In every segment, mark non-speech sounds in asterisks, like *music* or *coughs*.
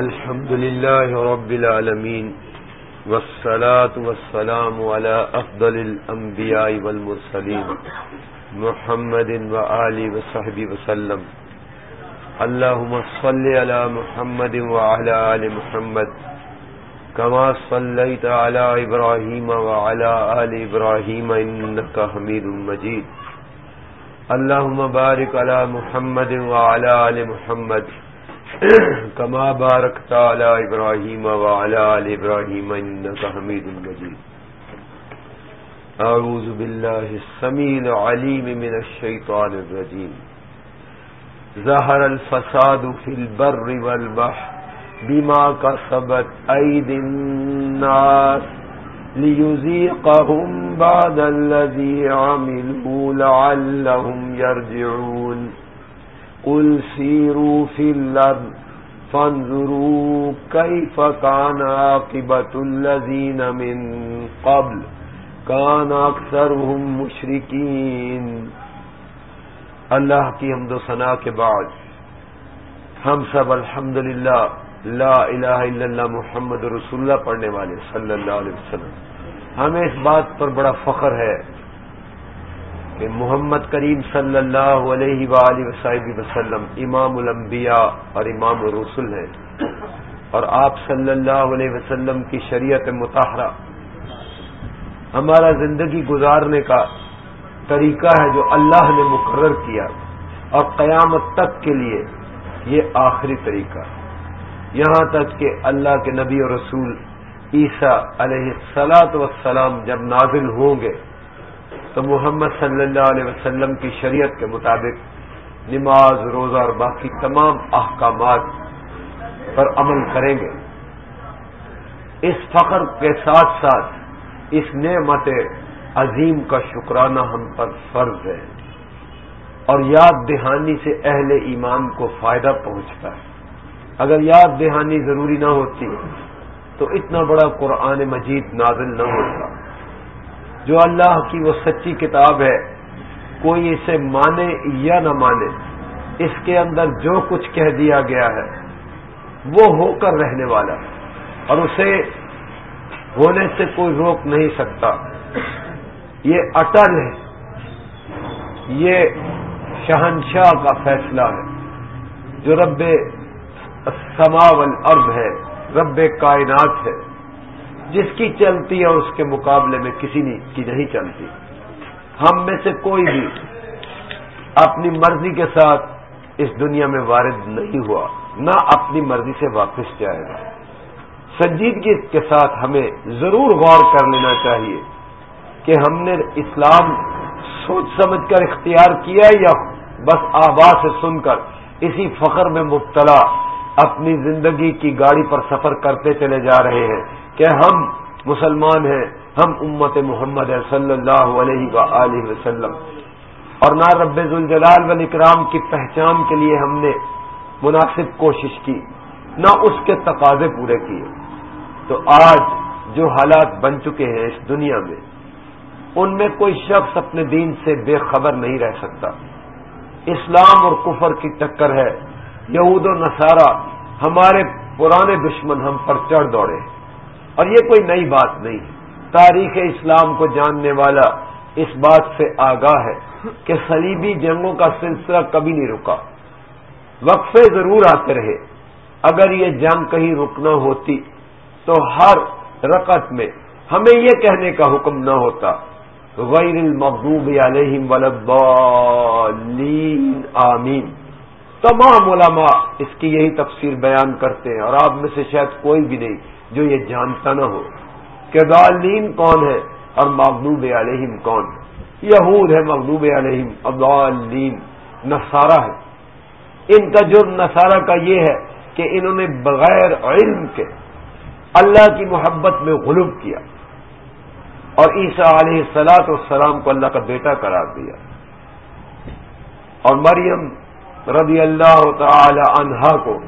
الحمد لله رب العالمين والصلاة والسلام على أفضل الأنبياء والمرسلين محمد وآله وصحبه وسلم اللهم صل على محمد وعلى آل محمد كما صليت على إبراهيم وعلى آل إبراهيم إنك حميد مجيد اللهم بارك على محمد وعلى آل محمد كما باركت على إبراهيم وعلى آل إبراهيم إنك حميد مجيد. أعوذ بالله السميع العليم من الشيطان الرجيم. ظهر الفساد في البر والبحر بما كسبت أيدي الناس ليزيقهم بعد الذي عملوا لعلهم يرجعون. قل سيروا في الأرض فانظروا كيف كان عاقبة الذين من قبل كان أكثرهم مشركين۔ اللہ کی حمد و ثناء کے بعد ہم سب الحمد للہ لا الہ الا اللہ محمد رسول اللہ پڑھنے والے، صلی اللہ علیہ وسلم۔ ہمیں اس بات پر بڑا فخر ہے۔ کہ محمد کریم صلی اللہ علیہ وآلہ وصحبہ وسلم امام الانبیاء اور امام الرسول ہیں اور آپ صلی اللہ علیہ وسلم کی شریعت متحرہ ہمارا زندگی گزارنے کا طریقہ ہے جو اللہ نے مقرر کیا اور قیامت تک کے لیے یہ آخری طریقہ۔ یہاں تک کہ اللہ کے نبی اور رسول عیسیٰ علیہ السلاط وسلام جب نازل ہوں گے تو محمد صلی اللہ علیہ وسلم کی شریعت کے مطابق نماز، روزہ اور باقی تمام احکامات پر عمل کریں گے۔ اس فخر کے ساتھ ساتھ اس نعمت عظیم کا شکرانہ ہم پر فرض ہے۔ اور یاد دہانی سے اہل ایمان کو فائدہ پہنچتا ہے۔ اگر یاد دہانی ضروری نہ ہوتی تو اتنا بڑا قرآن مجید نازل نہ ہوتا۔ جو اللہ کی وہ سچی کتاب ہے، کوئی اسے مانے یا نہ مانے، اس کے اندر جو کچھ کہہ دیا گیا ہے، وہ ہو کر رہنے والا اور اسے ہونے سے کوئی روک نہیں سکتا۔ یہ اٹل ہے۔ یہ شہنشاہ کا فیصلہ ہے۔ جو رب سما والارض ہے، رب کائنات ہے۔ جس کی چلتی ہے اس کے مقابلے میں کسی کی نہیں چلتی۔ ہم میں سے کوئی بھی اپنی مرضی کے ساتھ اس دنیا میں وارد نہیں ہوا، نہ اپنی مرضی سے واپس جائے گا۔ سنجیدگی کے ساتھ ہمیں ضرور غور کر لینا چاہیے کہ ہم نے اسلام سوچ سمجھ کر اختیار کیا یا بس آواز سے سن کر اسی فخر میں مبتلا اپنی زندگی کی گاڑی پر سفر کرتے چلے جا رہے ہیں کہ ہم مسلمان ہیں، ہم امت محمد صلی اللہ علیہ و وسلم۔ اور نہ رب الجلال و اکرام کی پہچان کے لیے ہم نے مناسب کوشش کی، نہ اس کے تقاضے پورے کیے۔ تو آج جو حالات بن چکے ہیں اس دنیا میں، ان میں کوئی شخص اپنے دین سے بے خبر نہیں رہ سکتا۔ اسلام اور کفر کی ٹکر ہے۔ یہود و نصارہ، ہمارے پرانے دشمن ہم پر چڑھ دوڑے۔ اور یہ کوئی نئی بات نہیں۔ تاریخ اسلام کو جاننے والا اس بات سے آگاہ ہے کہ صلیبی جنگوں کا سلسلہ کبھی نہیں رکا۔ وقفے ضرور آتے رہے۔ اگر یہ جنگ کہیں رکنا ہوتی تو ہر رقط میں ہمیں یہ کہنے کا حکم نہ ہوتا، غیر المغضوب علیہم ولدالین آمین۔ تمام علماء اس کی یہی تفسیر بیان کرتے ہیں اور آپ میں سے شاید کوئی بھی نہیں جو یہ جانتا نہ ہو کہ دالین کون ہے اور مغلوب علیہم کون ہے۔ یہود ہے مغلوب علیہم ابالین نصارہ ہے۔ ان کا جرم نصارہ کا یہ ہے کہ انہوں نے بغیر علم کے اللہ کی محبت میں غلوب کیا اور عیسیٰ علیہ السلاط والسلام کو اللہ کا بیٹا قرار دیا۔ اور مریم رضی اللہ تعالی عنہا کو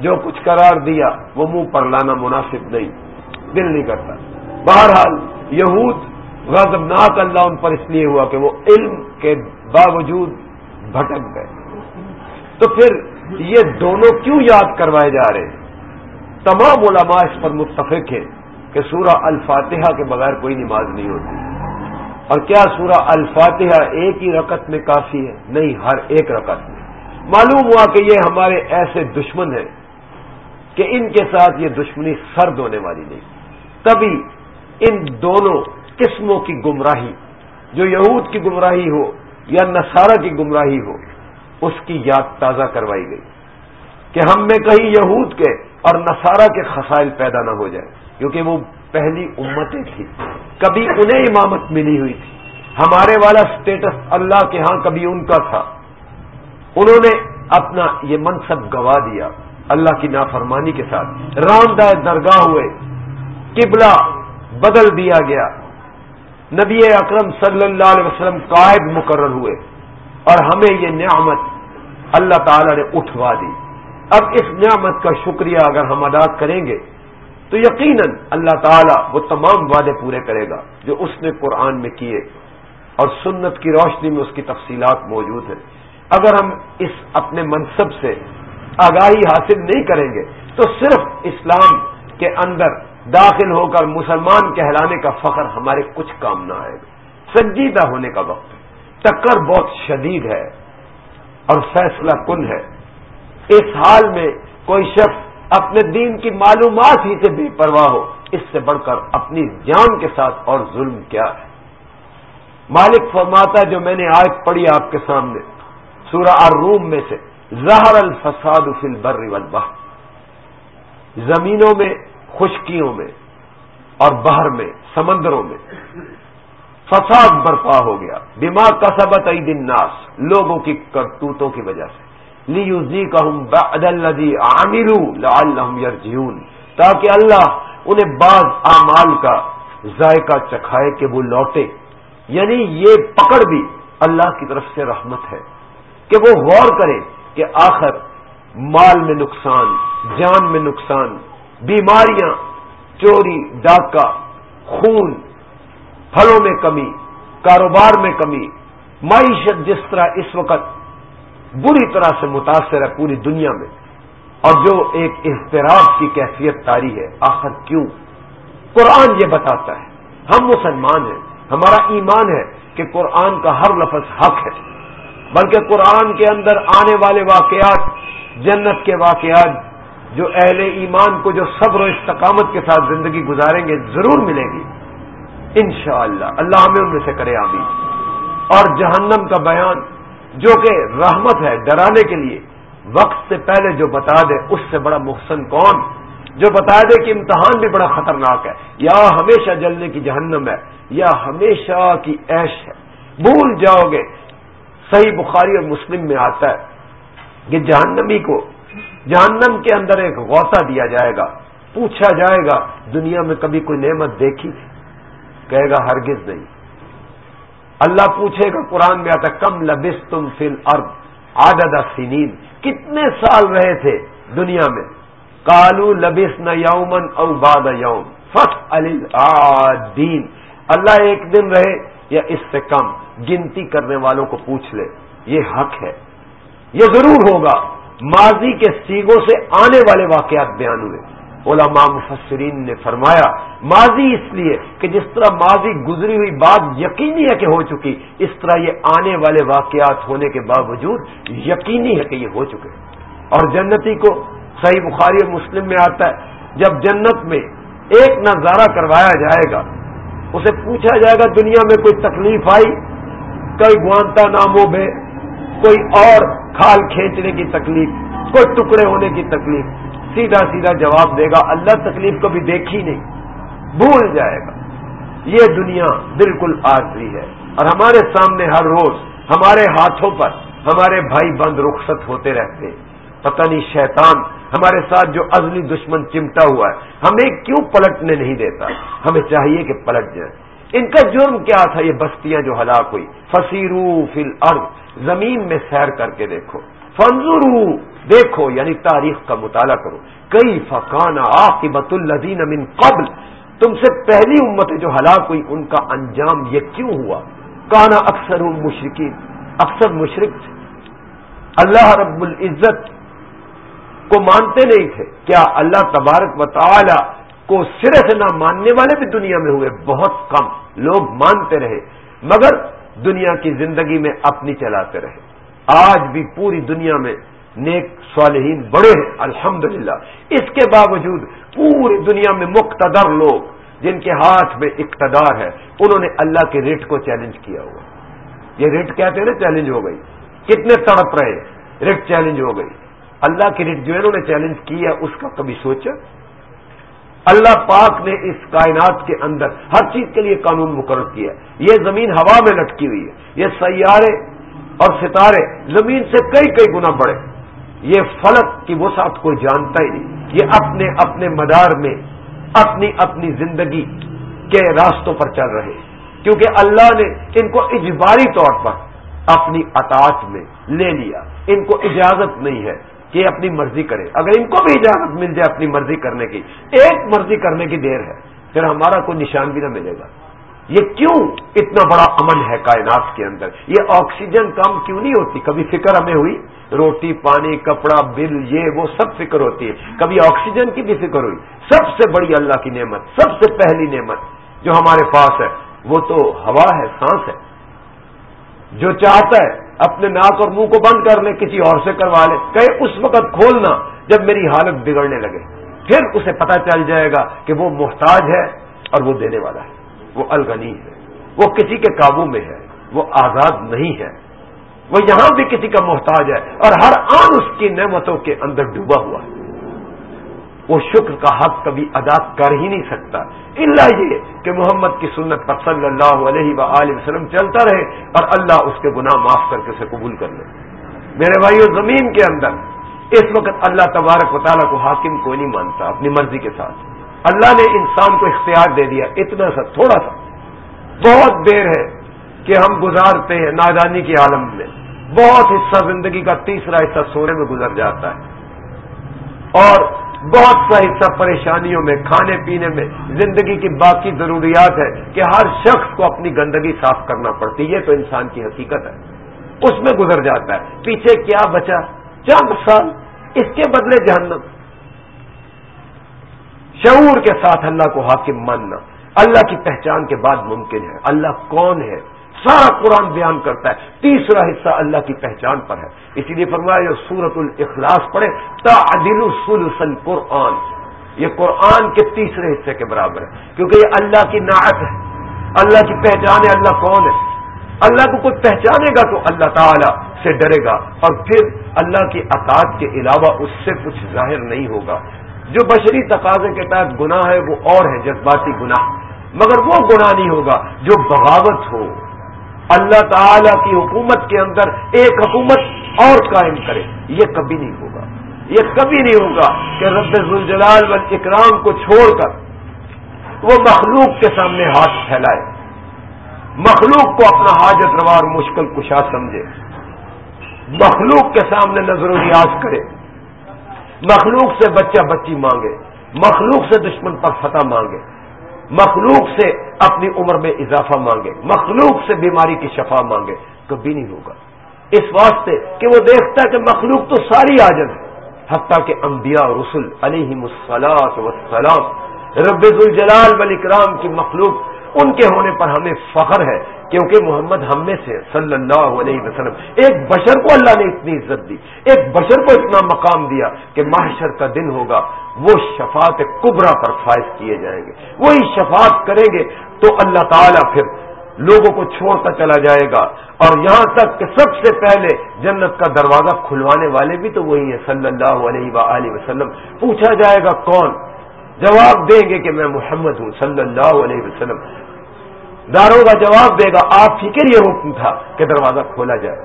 جو کچھ قرار دیا، وہ منہ پر لانا مناسب نہیں، دل نہیں کرتا۔ بہرحال یہود غضبناک اللہ ان پر اس لیے ہوا کہ وہ علم کے باوجود بھٹک گئے۔ تو پھر یہ دونوں کیوں یاد کروائے جا رہے؟ ہیں تمام علماء اس پر متفق ہیں کہ سورہ الفاتحہ کے بغیر کوئی نماز نہیں ہوتی۔ اور کیا سورہ الفاتحہ ایک ہی رکت میں کافی ہے؟ نہیں، ہر ایک رکت میں۔ معلوم ہوا کہ یہ ہمارے ایسے دشمن ہیں کہ ان کے ساتھ یہ دشمنی سرد ہونے والی نہیں۔ تبھی ان دونوں قسموں کی گمراہی، جو یہود کی گمراہی ہو یا نصارہ کی گمراہی ہو، اس کی یاد تازہ کروائی گئی کہ ہم میں کہیں یہود کے اور نصارہ کے خسائل پیدا نہ ہو جائے کیونکہ وہ پہلی امتیں تھی کبھی انہیں امامت ملی ہوئی تھی۔ ہمارے والا سٹیٹس اللہ کے ہاں کبھی ان کا تھا۔ انہوں نے اپنا یہ منصب گوا دیا اللہ کی نافرمانی کے ساتھ۔ رام دائ درگاہ ہوئے۔ قبلہ بدل دیا گیا۔ نبی اکرم صلی اللہ علیہ وسلم قائد مقرر ہوئے۔ اور ہمیں یہ نعمت اللہ تعالی نے اٹھوا دی۔ اب اس نعمت کا شکریہ اگر ہم ادا کریں گے تو یقیناً اللہ تعالیٰ وہ تمام وعدے پورے کرے گا جو اس نے قرآن میں کیے اور سنت کی روشنی میں اس کی تفصیلات موجود ہیں۔ اگر ہم اس اپنے منصب سے آگاہی حاصل نہیں کریں گے تو صرف اسلام کے اندر داخل ہو کر مسلمان کہلانے کا فخر ہمارے کچھ کام نہ آئے گا۔ سنجیدہ ہونے کا وقت ٹکر بہت شدید ہے اور فیصلہ کن ہے۔ اس حال میں کوئی شخص اپنے دین کی معلومات ہی سے بے پرواہ ہو، اس سے بڑھ کر اپنی جان کے ساتھ اور ظلم کیا ہے۔ مالک فرماتا جو میں نے آج پڑھی آپ کے سامنے، سورہ الروم میں سے زہر الفساد فی البر والبحر۔ زمینوں میں، خشکیوں میں اور بہر میں، سمندروں میں فساد برپا ہو گیا۔ دماغ کا سبت دن ناس لوگوں کی کرتوتوں کی وجہ سے۔ لی تاکہ اللہ انہیں بعض اعمال کا ذائقہ چکھائے کہ وہ لوٹے۔ یعنی یہ پکڑ بھی اللہ کی طرف سے رحمت ہے۔ کہ وہ غور کرے کہ آخر مال میں نقصان، جان میں نقصان، بیماریاں، چوری، ڈاکہ، خون، پھلوں میں کمی، کاروبار میں کمی، معیشت جس طرح اس وقت بری طرح سے متاثر ہے پوری دنیا میں۔ اور جو ایک اضطراب کی کیفیت تاری ہے، آخر کیوں؟ قرآن یہ بتاتا ہے، ہم مسلمان ہیں، ہمارا ایمان ہے کہ قرآن کا ہر لفظ حق ہے۔ بلکہ قرآن کے اندر آنے والے واقعات، جنت کے واقعات، جو اہل ایمان کو جو صبر و استقامت کے ساتھ زندگی گزاریں گے، ضرور ملے گی۔ انشاءاللہ اللہ اللہ ہمیں ان میں سے کرے آمین۔ اور جہنم کا بیان جو کہ رحمت ہے ڈرانے کے لیے، وقت سے پہلے جو بتا دے، اس سے بڑا محسن کون؟ جو بتا دے کہ امتحان بھی بڑا خطرناک ہے، یا ہمیشہ جلنے کی جہنم ہے، یا ہمیشہ کی عیش ہے۔ بھول جاؤ گے، صحیح بخاری اور مسلم میں آتا ہے کہ جہنمی کو، جہنم کے اندر ایک غوطہ دیا جائے گا۔ پوچھا جائے گا، دنیا میں کبھی کوئی نعمت دیکھی؟ کہے گا، ہرگز نہیں۔ اللہ پوچھے گا قرآن میں آتا کم لبس تم فل ارب آدد سنین۔ کتنے سال رہے تھے دنیا میں؟ کالو لبس نہ یومن او باد یوم۔ فخ دین اللہ ایک دن رہے یا اس سے کم؟ گنتی کرنے والوں کو پوچھ لے۔ یہ حق ہے۔ یہ ضرور ہوگا۔ ماضی کے سیگوں سے آنے والے واقعات بیان ہوئے۔ علماء مفسرین نے فرمایا، ماضی اس لیے کہ جس طرح ماضی گزری ہوئی بات یقینی ہے کہ ہو چکی، اس طرح یہ آنے والے واقعات ہونے کے باوجود یقینی ہے کہ یہ ہو چکے۔ اور جنتی کو صحیح بخاری اور مسلم میں آتا ہے، جب جنت میں ایک نظارہ کروایا جائے گا، اسے پوچھا جائے گا، دنیا میں کوئی تکلیف آئی؟ کوئی گوانتا ناموں میں، کوئی اور کھال کھینچنے کی تکلیف، کوئی ٹکڑے ہونے کی تکلیف سیدھا سیدھا جواب دے گا، اللہ تکلیف کبھی دیکھی نہیں، بھول جائے گا۔ یہ دنیا بالکل آرزی ہے۔ اور ہمارے سامنے ہر روز ہمارے ہاتھوں پر ہمارے بھائی بند رخصت ہوتے رہتے پتہ نہیں شیطان ہمارے ساتھ جو ازلی دشمن چمٹا ہوا ہے، ہمیں کیوں پلٹنے نہیں دیتا؟ ہمیں چاہیے کہ پلٹ جائیں ان کا جرم کیا تھا؟ یہ بستیاں جو ہلاک ہوئی۔ فصیرو فل ارض زمین میں سیر کر کے دیکھو۔ فنزرو دیکھو یعنی تاریخ کا مطالعہ کرو۔ کئی فقان عاقبت الدین امین قبل؟ تم سے پہلی امت جو ہلاک ہوئی، ان کا انجام یہ کیوں ہوا؟ کانا اکثر مشرقین اکثر مشرق اللہ رب العزت کو مانتے نہیں تھے۔ کیا اللہ تبارک و تعالی کو سرے سے نہ ماننے والے بھی دنیا میں ہوئے؟ بہت کم لوگ مانتے رہے، مگر دنیا کی زندگی میں اپنی چلاتے رہے۔ آج بھی پوری دنیا میں نیک صالحین بڑے ہیں، الحمدللہ۔ اس کے باوجود پوری دنیا میں مقتدر لوگ جن کے ہاتھ میں اقتدار ہے، انہوں نے اللہ کے ریٹ کو چیلنج کیا ہوا۔ یہ ریٹ کہتے ہیں نا چیلنج ہو گئی۔ کتنے تڑپ رہے ریٹ چیلنج ہو گئی۔ اللہ کی ریٹ جو انہوں نے چیلنج کیا، اس کا کبھی سوچا؟ اللہ پاک نے اس کائنات کے اندر ہر چیز کے لیے قانون مقرر کیا۔ یہ زمین ہوا میں لٹکی ہوئی ہے، یہ سیارے اور ستارے زمین سے کئی کئی گنا بڑے۔ یہ فلک کی وسعت کوئی جانتا ہی نہیں۔ یہ اپنے اپنے مدار میں اپنی اپنی زندگی کے راستوں پر چل رہے کیونکہ اللہ نے ان کو اجباری طور پر اپنی اطاعت میں لے لیا۔ ان کو اجازت نہیں ہے کہ اپنی مرضی کرے۔ اگر ان کو بھی اجازت مل جائے اپنی مرضی کرنے کی، ایک مرضی کرنے کی دیر ہے، پھر ہمارا کوئی نشان بھی نہ ملے گا۔ یہ کیوں اتنا بڑا امن ہے کائنات کے اندر؟ یہ آکسیجن کم کیوں نہیں ہوتی؟ کبھی فکر ہمیں ہوئی؟ روٹی، پانی، کپڑا، بل، یہ، وہ سب فکر ہوتی ہے۔ کبھی آکسیجن کی بھی فکر ہوئی۔ سب سے بڑی اللہ کی نعمت، سب سے پہلی نعمت جو ہمارے پاس ہے، وہ تو ہوا ہے، سانس ہے۔ جو چاہتا ہے، اپنے ناک اور منہ کو بند کر لے، کسی اور سے کروا لے۔ کہ اس وقت کھولنا جب میری حالت بگڑنے لگے۔ پھر اسے پتا چل جائے گا کہ وہ محتاج ہے اور وہ دینے والا ہے۔ وہ الغنی ہے۔ وہ کسی کے قابو میں ہے۔ وہ آزاد نہیں ہے۔ وہ یہاں بھی کسی کا محتاج ہے اور ہر آن اس کی نعمتوں کے اندر ڈوبا ہوا ہے۔ وہ شکر کا حق کبھی ادا کر ہی نہیں سکتا۔ اللہ یہ کہ محمد کی سنت پر صلی اللہ علیہ و وسلم چلتا رہے اور اللہ اس کے گناہ معاف کر کے اسے قبول کر لے۔ میرے بھائیو، زمین کے اندر اس وقت اللہ تبارک و تعالیٰ کو حاکم کوئی نہیں مانتا، اپنی مرضی کے ساتھ۔ اللہ نے انسان کو اختیار دے دیا، اتنا سا، تھوڑا سا۔ بہت دیر ہے کہ ہم گزارتے ہیں نادانی کے عالم میں۔ بہت حصہ زندگی کا تیسرا حصہ سونے میں گزر جاتا ہے اور بہت سا حصہ پریشانیوں میں، کھانے پینے میں، زندگی کی باقی ضروریات ہے کہ ہر شخص کو اپنی گندگی صاف کرنا پڑتی ہے تو انسان کی حقیقت ہے۔ اس میں گزر جاتا ہے۔ پیچھے کیا بچا؟ چند سال۔ اس کے بدلے جہنم۔ شعور کے ساتھ اللہ کو حاکم ماننا۔ اللہ کی پہچان کے بعد ممکن ہے۔ اللہ کون ہے؟ سارا قرآن بیان کرتا ہے۔ تیسرا حصہ اللہ کی پہچان پر ہے۔ اسی لیے فرمایا جو سورت الاخلاص پڑھے تعدل سلسل قرآن یہ قرآن کے تیسرے حصے کے برابر ہے۔ کیونکہ یہ اللہ کی نعت ہے۔ اللہ کی پہچان ہے اللہ کون ہے۔ اللہ کو کچھ پہچانے گا تو اللہ تعالی سے ڈرے گا۔ اور پھر اللہ کی اطاعت کے علاوہ اس سے کچھ ظاہر نہیں ہوگا۔ جو بشری تقاضے کے تحت گناہ ہے، وہ اور ہے، جذباتی گناہ۔ مگر وہ گناہ نہیں ہوگا جو بغاوت ہو۔ اللہ تعالی کی حکومت کے اندر ایک حکومت اور قائم کرے۔ یہ کبھی نہیں ہوگا۔ یہ کبھی نہیں ہوگا کہ رب الجلال و اکرام کو چھوڑ کر وہ مخلوق کے سامنے ہاتھ پھیلائے۔ مخلوق کو اپنا حاجت روار مشکل کشا سمجھے۔ مخلوق کے سامنے نظر و ریاض کرے۔ مخلوق سے بچہ بچی مانگے۔ مخلوق سے دشمن پر فتح مانگے۔ مخلوق سے اپنی عمر میں اضافہ مانگے، مخلوق سے بیماری کی شفا مانگے، کبھی نہیں ہوگا۔ اس واسطے کہ وہ دیکھتا ہے کہ مخلوق تو ساری آجن ہے۔ حتیٰ کہ انبیاء رسول علیہ مسلاط وسلام رب الجلال بل اکرام کی مخلوق ان کے ہونے پر ہمیں فخر ہے، کیونکہ محمد ہم میں سے صلی اللہ علیہ وسلم، ایک بشر کو اللہ نے اتنی عزت دی، ایک بشر کو اتنا مقام دیا کہ محشر کا دن ہوگا، وہ شفاعت کبرا پر فائز کیے جائیں گے۔ وہی شفاعت کریں گے تو اللہ تعالیٰ پھر لوگوں کو چھوڑتا چلا جائے گا۔ اور یہاں تک کہ سب سے پہلے جنت کا دروازہ کھلوانے والے بھی تو وہی ہیں، صلی اللہ علیہ وآلہ وسلم۔ پوچھا جائے گا کون؟ جواب دیں گے کہ میں محمد ہوں، صلی اللہ علیہ وسلم۔ داروں کا جواب دے گا، آپ فکر یہ حکم تھا کہ دروازہ کھولا جائے۔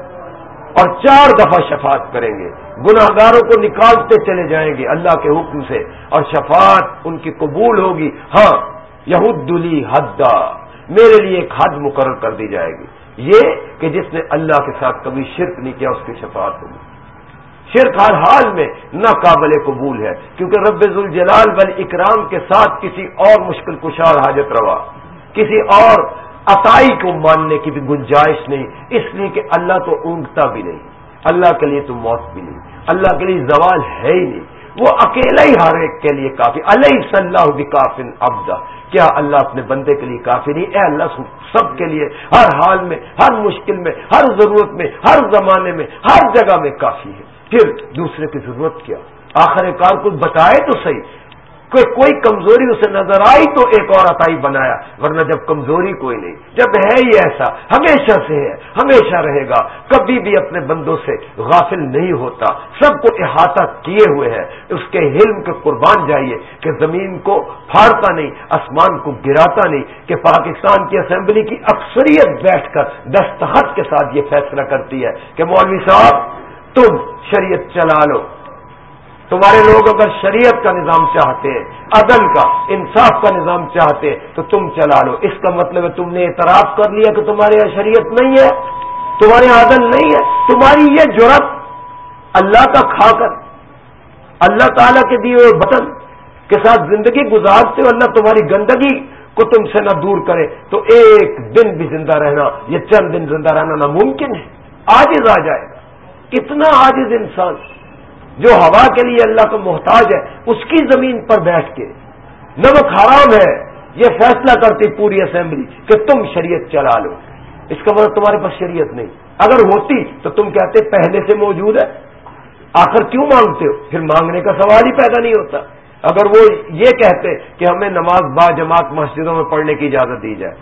اور چار دفعہ شفاعت کریں گے۔ گناہ گاروں کو نکالتے چلے جائیں گے اللہ کے حکم سے۔ اور شفاعت ان کی قبول ہوگی۔ ہاں یہود دلی حدا میرے لیے ایک حد مقرر کر دی جائے گی۔ یہ کہ جس نے اللہ کے ساتھ کبھی شرک نہیں کیا، اس کی شفاعت ہوگی۔ شرک ہر حال میں ناقابل قبول ہے، کیونکہ رب الجلال بل اکرام کے ساتھ کسی اور مشکل کشار حاجت روا، کسی اور عطائی کو ماننے کی بھی گنجائش نہیں، اس لیے کہ اللہ تو اونگتا بھی نہیں، اللہ کے لیے تو موت بھی نہیں، اللہ کے لیے زوال ہے ہی نہیں۔ وہ اکیلا ہی ہر ایک کے لیے کافی، علیہ صلاح بکافن ابدا کیا اللہ اپنے بندے کے لیے کافی نہیں؟ اے اللہ سب کے لیے ہر حال میں، ہر مشکل میں، ہر ضرورت میں، ہر زمانے میں، ہر جگہ میں کافی ہے۔ پھر دوسرے کی ضرورت کیا۔ آخر کار کچھ بتائے تو صحیح، کہ کوئی کمزوری اسے نظر آئی تو ایک اور عطائی بنایا، ورنہ جب کمزوری کوئی نہیں۔ جب ہے ہی ایسا، ہمیشہ سے ہے، ہمیشہ رہے گا۔ کبھی بھی اپنے بندوں سے غافل نہیں ہوتا۔ سب کو احاطہ کیے ہوئے ہے اس کے علم کے قربان جائیے کہ زمین کو پھاڑتا نہیں، آسمان کو گراتا نہیں، کہ پاکستان کی اسمبلی کی اکثریت بیٹھ کر دستخط کے ساتھ یہ فیصلہ کرتی ہے کہ مولوی صاحب تم شریعت چلا لو۔ تمہارے لوگ اگر شریعت کا نظام چاہتے ہیں، عدل کا، انصاف کا نظام چاہتے ہیں، تو تم چلا لو۔ اس کا مطلب ہے تم نے اعتراف کر لیا کہ تمہارے یہاں شریعت نہیں ہے، تمہارے یہاں عدل نہیں ہے۔ تمہاری یہ جرت اللہ کا کھا کر، اللہ تعالی کے دیے ہوئے بٹن کے ساتھ زندگی گزارتے ہو، اللہ تمہاری گندگی کو تم سے نہ دور کرے۔ تو ایک دن بھی زندہ رہنا یہ چند دن زندہ رہنا ناممکن ہے۔ آجز آ جائے۔ گا کتنا آجز انسان جو ہوا کے لیے اللہ کا محتاج ہے، اس کی زمین پر بیٹھ کے۔ نمک حرام ہے، یہ فیصلہ کرتی پوری اسمبلی کہ تم شریعت چلا لو۔ اس کا مطلب تمہارے پاس شریعت نہیں۔ اگر ہوتی تو تم کہتے پہلے سے موجود ہے۔ آخر کیوں مانگتے ہو؟ پھر مانگنے کا سوال ہی پیدا نہیں ہوتا۔ اگر وہ یہ کہتے کہ ہمیں نماز با جماعت مسجدوں میں پڑھنے کی اجازت دی جائے،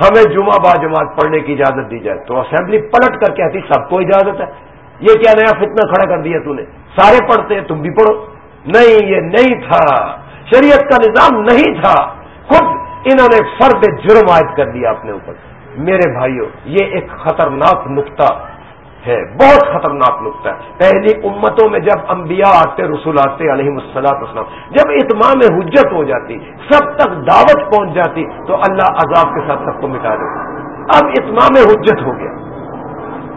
ہمیں جمعہ با جماعت پڑھنے کی اجازت دی جائے، تو اسمبلی پلٹ کر کہتی سب کو اجازت ہے۔ یہ کیا نیا فتنہ کھڑا کر دیا تو نے؟ سارے پڑھتے ہیں، تم بھی پڑھو۔ نہیں، یہ نہیں تھا۔ شریعت کا نظام نہیں تھا۔ خود انہوں نے فرد جرم عائد کر دیا اپنے اوپر۔ میرے بھائیوں یہ ایک خطرناک نقطہ ہے۔ بہت خطرناک نقطہ ہے۔ پہلی امتوں میں جب انبیاء آتے، رسول آتے، علیہ السلاط اسلام جب اتمام حجت ہو جاتی، سب تک دعوت پہنچ جاتی، تو اللہ عذاب کے ساتھ سب کو مٹا دیتا۔ اب اتمام حجت ہو گیا۔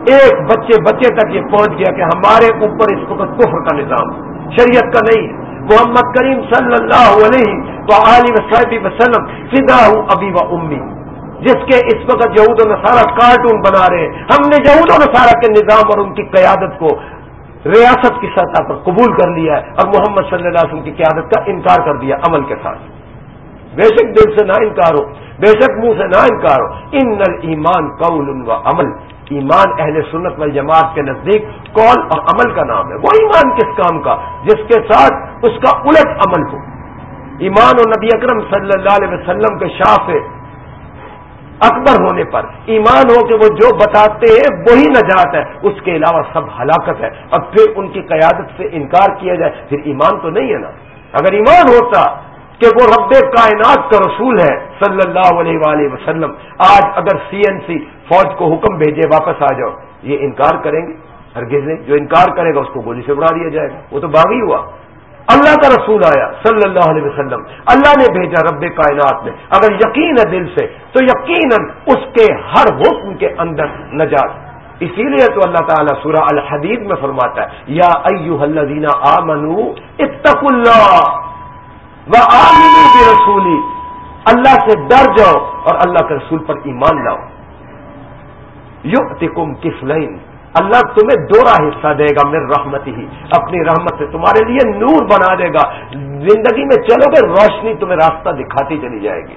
ایک بچے بچے تک یہ پہنچ گیا کہ ہمارے اوپر اس وقت کفر کا نظام، شریعت کا نہیں۔ محمد کریم صلی اللہ علیہ تو عالم صاحب وسلم، فدا ہوں ابھی و امی۔ جس کے اس وقت یہود و نصارہ کارٹون بنا رہے ہیں ہم نے یہود و نصارہ کے نظام اور ان کی قیادت کو ریاست کی سطح پر قبول کر لیا ہے اور محمد صلی اللہ علیہ وسلم کی قیادت کا انکار کر دیا عمل کے ساتھ۔ بے شک دل سے نہ انکار ہو، بے شک منہ سے نہ انکار ہو۔ ان نل ایمان قول و عمل۔ ایمان اہل سنت وال جماعت کے نزدیک کون اور عمل کا نام ہے۔ وہ ایمان کس کام کا؟ جس کے ساتھ اس کا الٹ عمل ہو۔ ایمان و نبی اکرم صلی اللہ علیہ وسلم کے شاف اکبر ہونے پر، ایمان ہو کہ وہ جو بتاتے ہیں وہی نجات ہے۔ اس کے علاوہ سب ہلاکت ہے۔ اور پھر ان کی قیادت سے انکار کیا جائے۔ پھر ایمان تو نہیں ہے نا۔ اگر ایمان ہوتا کہ وہ رب کائنات کا رسول ہے صلی اللہ علیہ وآلہ وسلم۔ آج اگر سی این سی فوج کو حکم بھیجے واپس آ جاؤ، یہ انکار کریں گے، ہرگز نہیں۔ جو انکار کرے گا، اس کو گولی سے اڑا دیا جائے گا۔ وہ تو باغی ہوا۔ اللہ کا رسول آیا صلی اللہ علیہ وسلم۔ اللہ نے بھیجا رب کائنات میں۔ اگر یقین ہے دل سے، تو یقیناً اس کے ہر حکم کے اندر نجات۔ اسی لیے تو اللہ تعالیٰ سورہ الحدید میں فرماتا ہے، یا ایو الذین آمنو اتق اللہ۔ وہ آمینی بھی رسولی اللہ سے ڈر جاؤ اور اللہ کے رسول پر ایمان لاؤ۔ یو تکم کس اللہ تمہیں دوہرا حصہ دے گا میرے رحمت ہی۔ اپنی رحمت سے تمہارے لیے نور بنا دے گا۔ زندگی میں چلو گے، روشنی تمہیں راستہ دکھاتی چلی جائے گی۔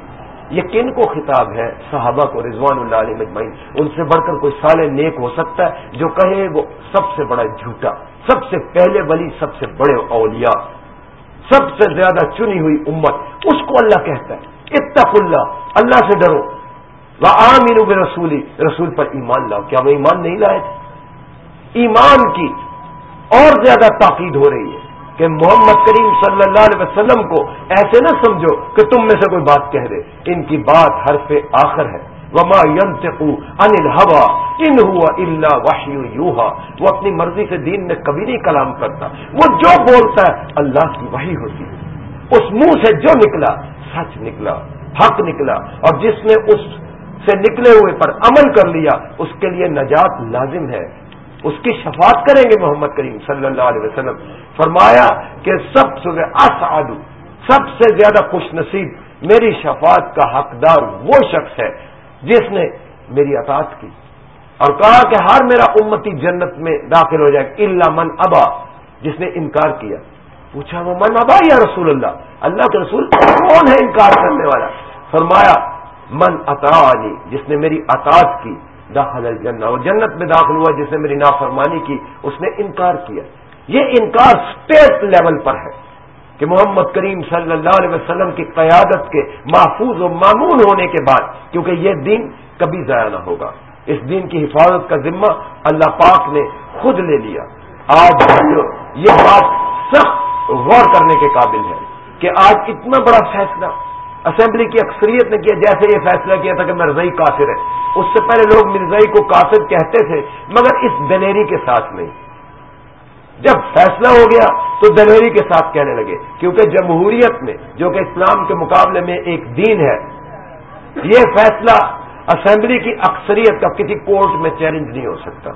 یہ کن کو خطاب ہے؟ صحابہ کو رضوان اللہ علیہ مجمعین۔ ان سے بڑھ کر کوئی سال نیک ہو سکتا ہے، جو کہے وہ سب سے بڑا جھوٹا، سب سے پہلے ولی، سب سے بڑے اولیاء۔ سب سے زیادہ چنی ہوئی امت، اس کو اللہ کہتا ہے اتق اللہ اللہ سے ڈرو۔ وہ عامر رسولی رسول پر ایمان لاؤ۔ کیا وہ ایمان نہیں لائے تھے ایمان کی اور زیادہ تاکید ہو رہی ہے کہ محمد کریم صلی اللہ علیہ وسلم کو ایسے نہ سمجھو کہ تم میں سے کوئی بات کہہ رہے ان کی بات حرف آخر ہے۔ وما انل ہوا ان ہوا اللہ وحی یوہا وہ اپنی مرضی سے دین میں کبھی نہیں کلام کرتا وہ جو بولتا ہے اللہ کی وحی ہوتی ہے اس منہ سے جو نکلا سچ نکلا حق نکلا اور جس نے اس سے نکلے ہوئے پر عمل کر لیا اس کے لیے نجات لازم ہے اس کی شفاعت کریں گے محمد کریم صلی اللہ علیہ وسلم فرمایا کہ سب سے اسعد، سب سے زیادہ خوش نصیب میری شفاعت کا حقدار وہ شخص ہے جس نے میری اطاعت کی اور کہا کہ ہر میرا امتی جنت میں داخل ہو جائے اللہ من ابا، جس نے انکار کیا۔ پوچھا وہ من ابا یا رسول اللہ؟ اللہ کے رسول کون ہے انکار کرنے والا؟ فرمایا، من عطا علی جس نے میری اطاعت کی داخل الجنہ۔ اور جنت میں داخل ہوا، جس نے میری نافرمانی کی، اس نے انکار کیا۔ یہ انکار اسٹیٹ لیول پر ہے۔ کہ محمد کریم صلی اللہ علیہ وسلم کی قیادت کے محفوظ و معمول ہونے کے بعد، کیونکہ یہ دین کبھی ضائع نہ ہوگا۔ اس دین کی حفاظت کا ذمہ اللہ پاک نے خود لے لیا۔ آج یہ بات سخت غور کرنے کے قابل ہے کہ آج اتنا بڑا فیصلہ، اسمبلی کی اکثریت نے کیا، جیسے یہ فیصلہ کیا تھا کہ مرزئی کافر ہے۔ اس سے پہلے لوگ مرزئی کو کافر کہتے تھے، مگر اس دلیری کے ساتھ نہیں۔ جب فیصلہ ہو گیا تو دلیری کے ساتھ کہنے لگے، کیونکہ جمہوریت میں، جو کہ اسلام کے مقابلے میں ایک دین ہے، یہ فیصلہ اسمبلی کی اکثریت کا کسی کورٹ میں چیلنج نہیں ہو سکتا۔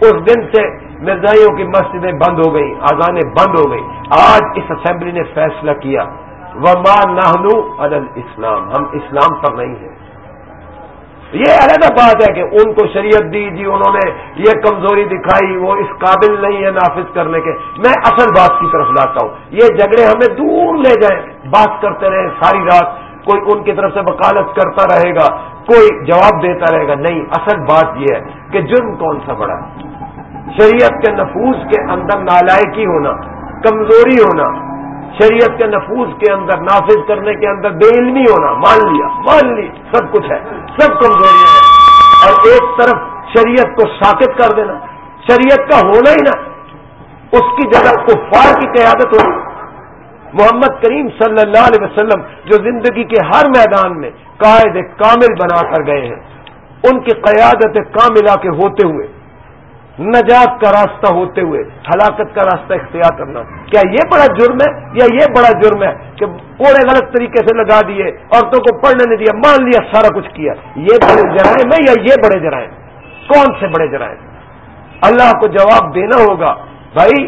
اس دن سے مرزائیوں کی مسجدیں بند ہو گئی آزانیں بند ہو گئی آج اس اسمبلی نے فیصلہ کیا وہ ماں نہنو عدل اسلام ہم اسلام پر نہیں ہیں۔ یہ علیحدہ بات ہے کہ ان کو شریعت دی جی انہوں نے یہ کمزوری دکھائی، وہ اس قابل نہیں ہے نافذ کرنے کے۔ میں اصل بات کی طرف لاتا ہوں۔ یہ جھگڑے ہمیں دور لے جائیں۔ بات کرتے رہے ساری رات۔ کوئی ان کی طرف سے وکالت کرتا رہے گا، کوئی جواب دیتا رہے گا۔ نہیں، اصل بات یہ ہے کہ جرم کون سا بڑا ہے؟ شریعت کے نفوذ کے اندر نالائکی ہونا، کمزوری ہونا شریعت کے نفوذ کے اندر، نافذ کرنے کے اندر بے علمی ہونا، مان لیا، مان لی، سب کچھ ہے، سب کمزوریاں ہیں اور ایک طرف شریعت کو ساکت کر دینا، شریعت کا ہونا ہی نہ، اس کی جگہ کفار کی قیادت ہوگی محمد کریم صلی اللہ علیہ وسلم جو زندگی کے ہر میدان میں قائد کامل بنا کر گئے ہیں، ان کی قیادت کاملہ کے ہوتے ہوئے نجات کا راستہ ہوتے ہوئے، ہلاکت کا راستہ اختیار کرنا۔ کیا یہ بڑا جرم ہے؟ یا یہ بڑا جرم ہے کہ پورے غلط طریقے سے لگا دیے، عورتوں کو پڑھنے نہیں دیا، مان لیا، سارا کچھ کیا۔ یہ بڑے جرائم ہے یا یہ بڑے جرائم؟ کون سے بڑے جرائم؟ اللہ کو جواب دینا ہوگا، بھائی،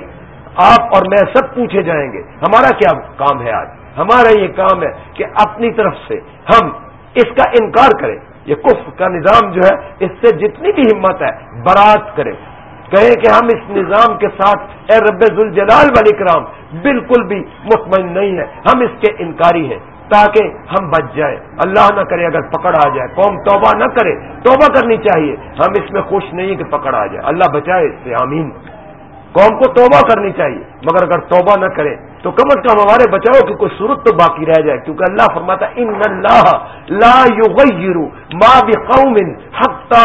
آپ اور میں سب پوچھے جائیں گے، ہمارا کیا کام ہے آج؟ ہمارا یہ کام ہے کہ اپنی طرف سے ہم اس کا انکار کریں۔ یہ کف کا نظام جو ہے، اس سے جتنی بھی ہمت ہے، برات کرے کہیں کہ ہم اس نظام کے ساتھ اے رب الجلال والی کرام بالکل بھی مطمئن نہیں ہے ہم اس کے انکاری ہیں تاکہ ہم بچ جائیں۔ اللہ نہ کرے اگر پکڑ آ جائے۔ قوم توبہ نہ کرے، توبہ کرنی چاہیے۔ ہم اس میں خوش نہیں کہ پکڑ آ جائے۔ اللہ بچائے اس سے، آمین۔ قوم کو توبہ کرنی چاہیے۔ مگر اگر توبہ نہ کرے تو کم از کم ہمارے بچاؤ کی کوئی صورت تو باقی رہ جائے۔ کیونکہ اللہ فرماتا ان اللہ لا یغیرو ما بقوم حتی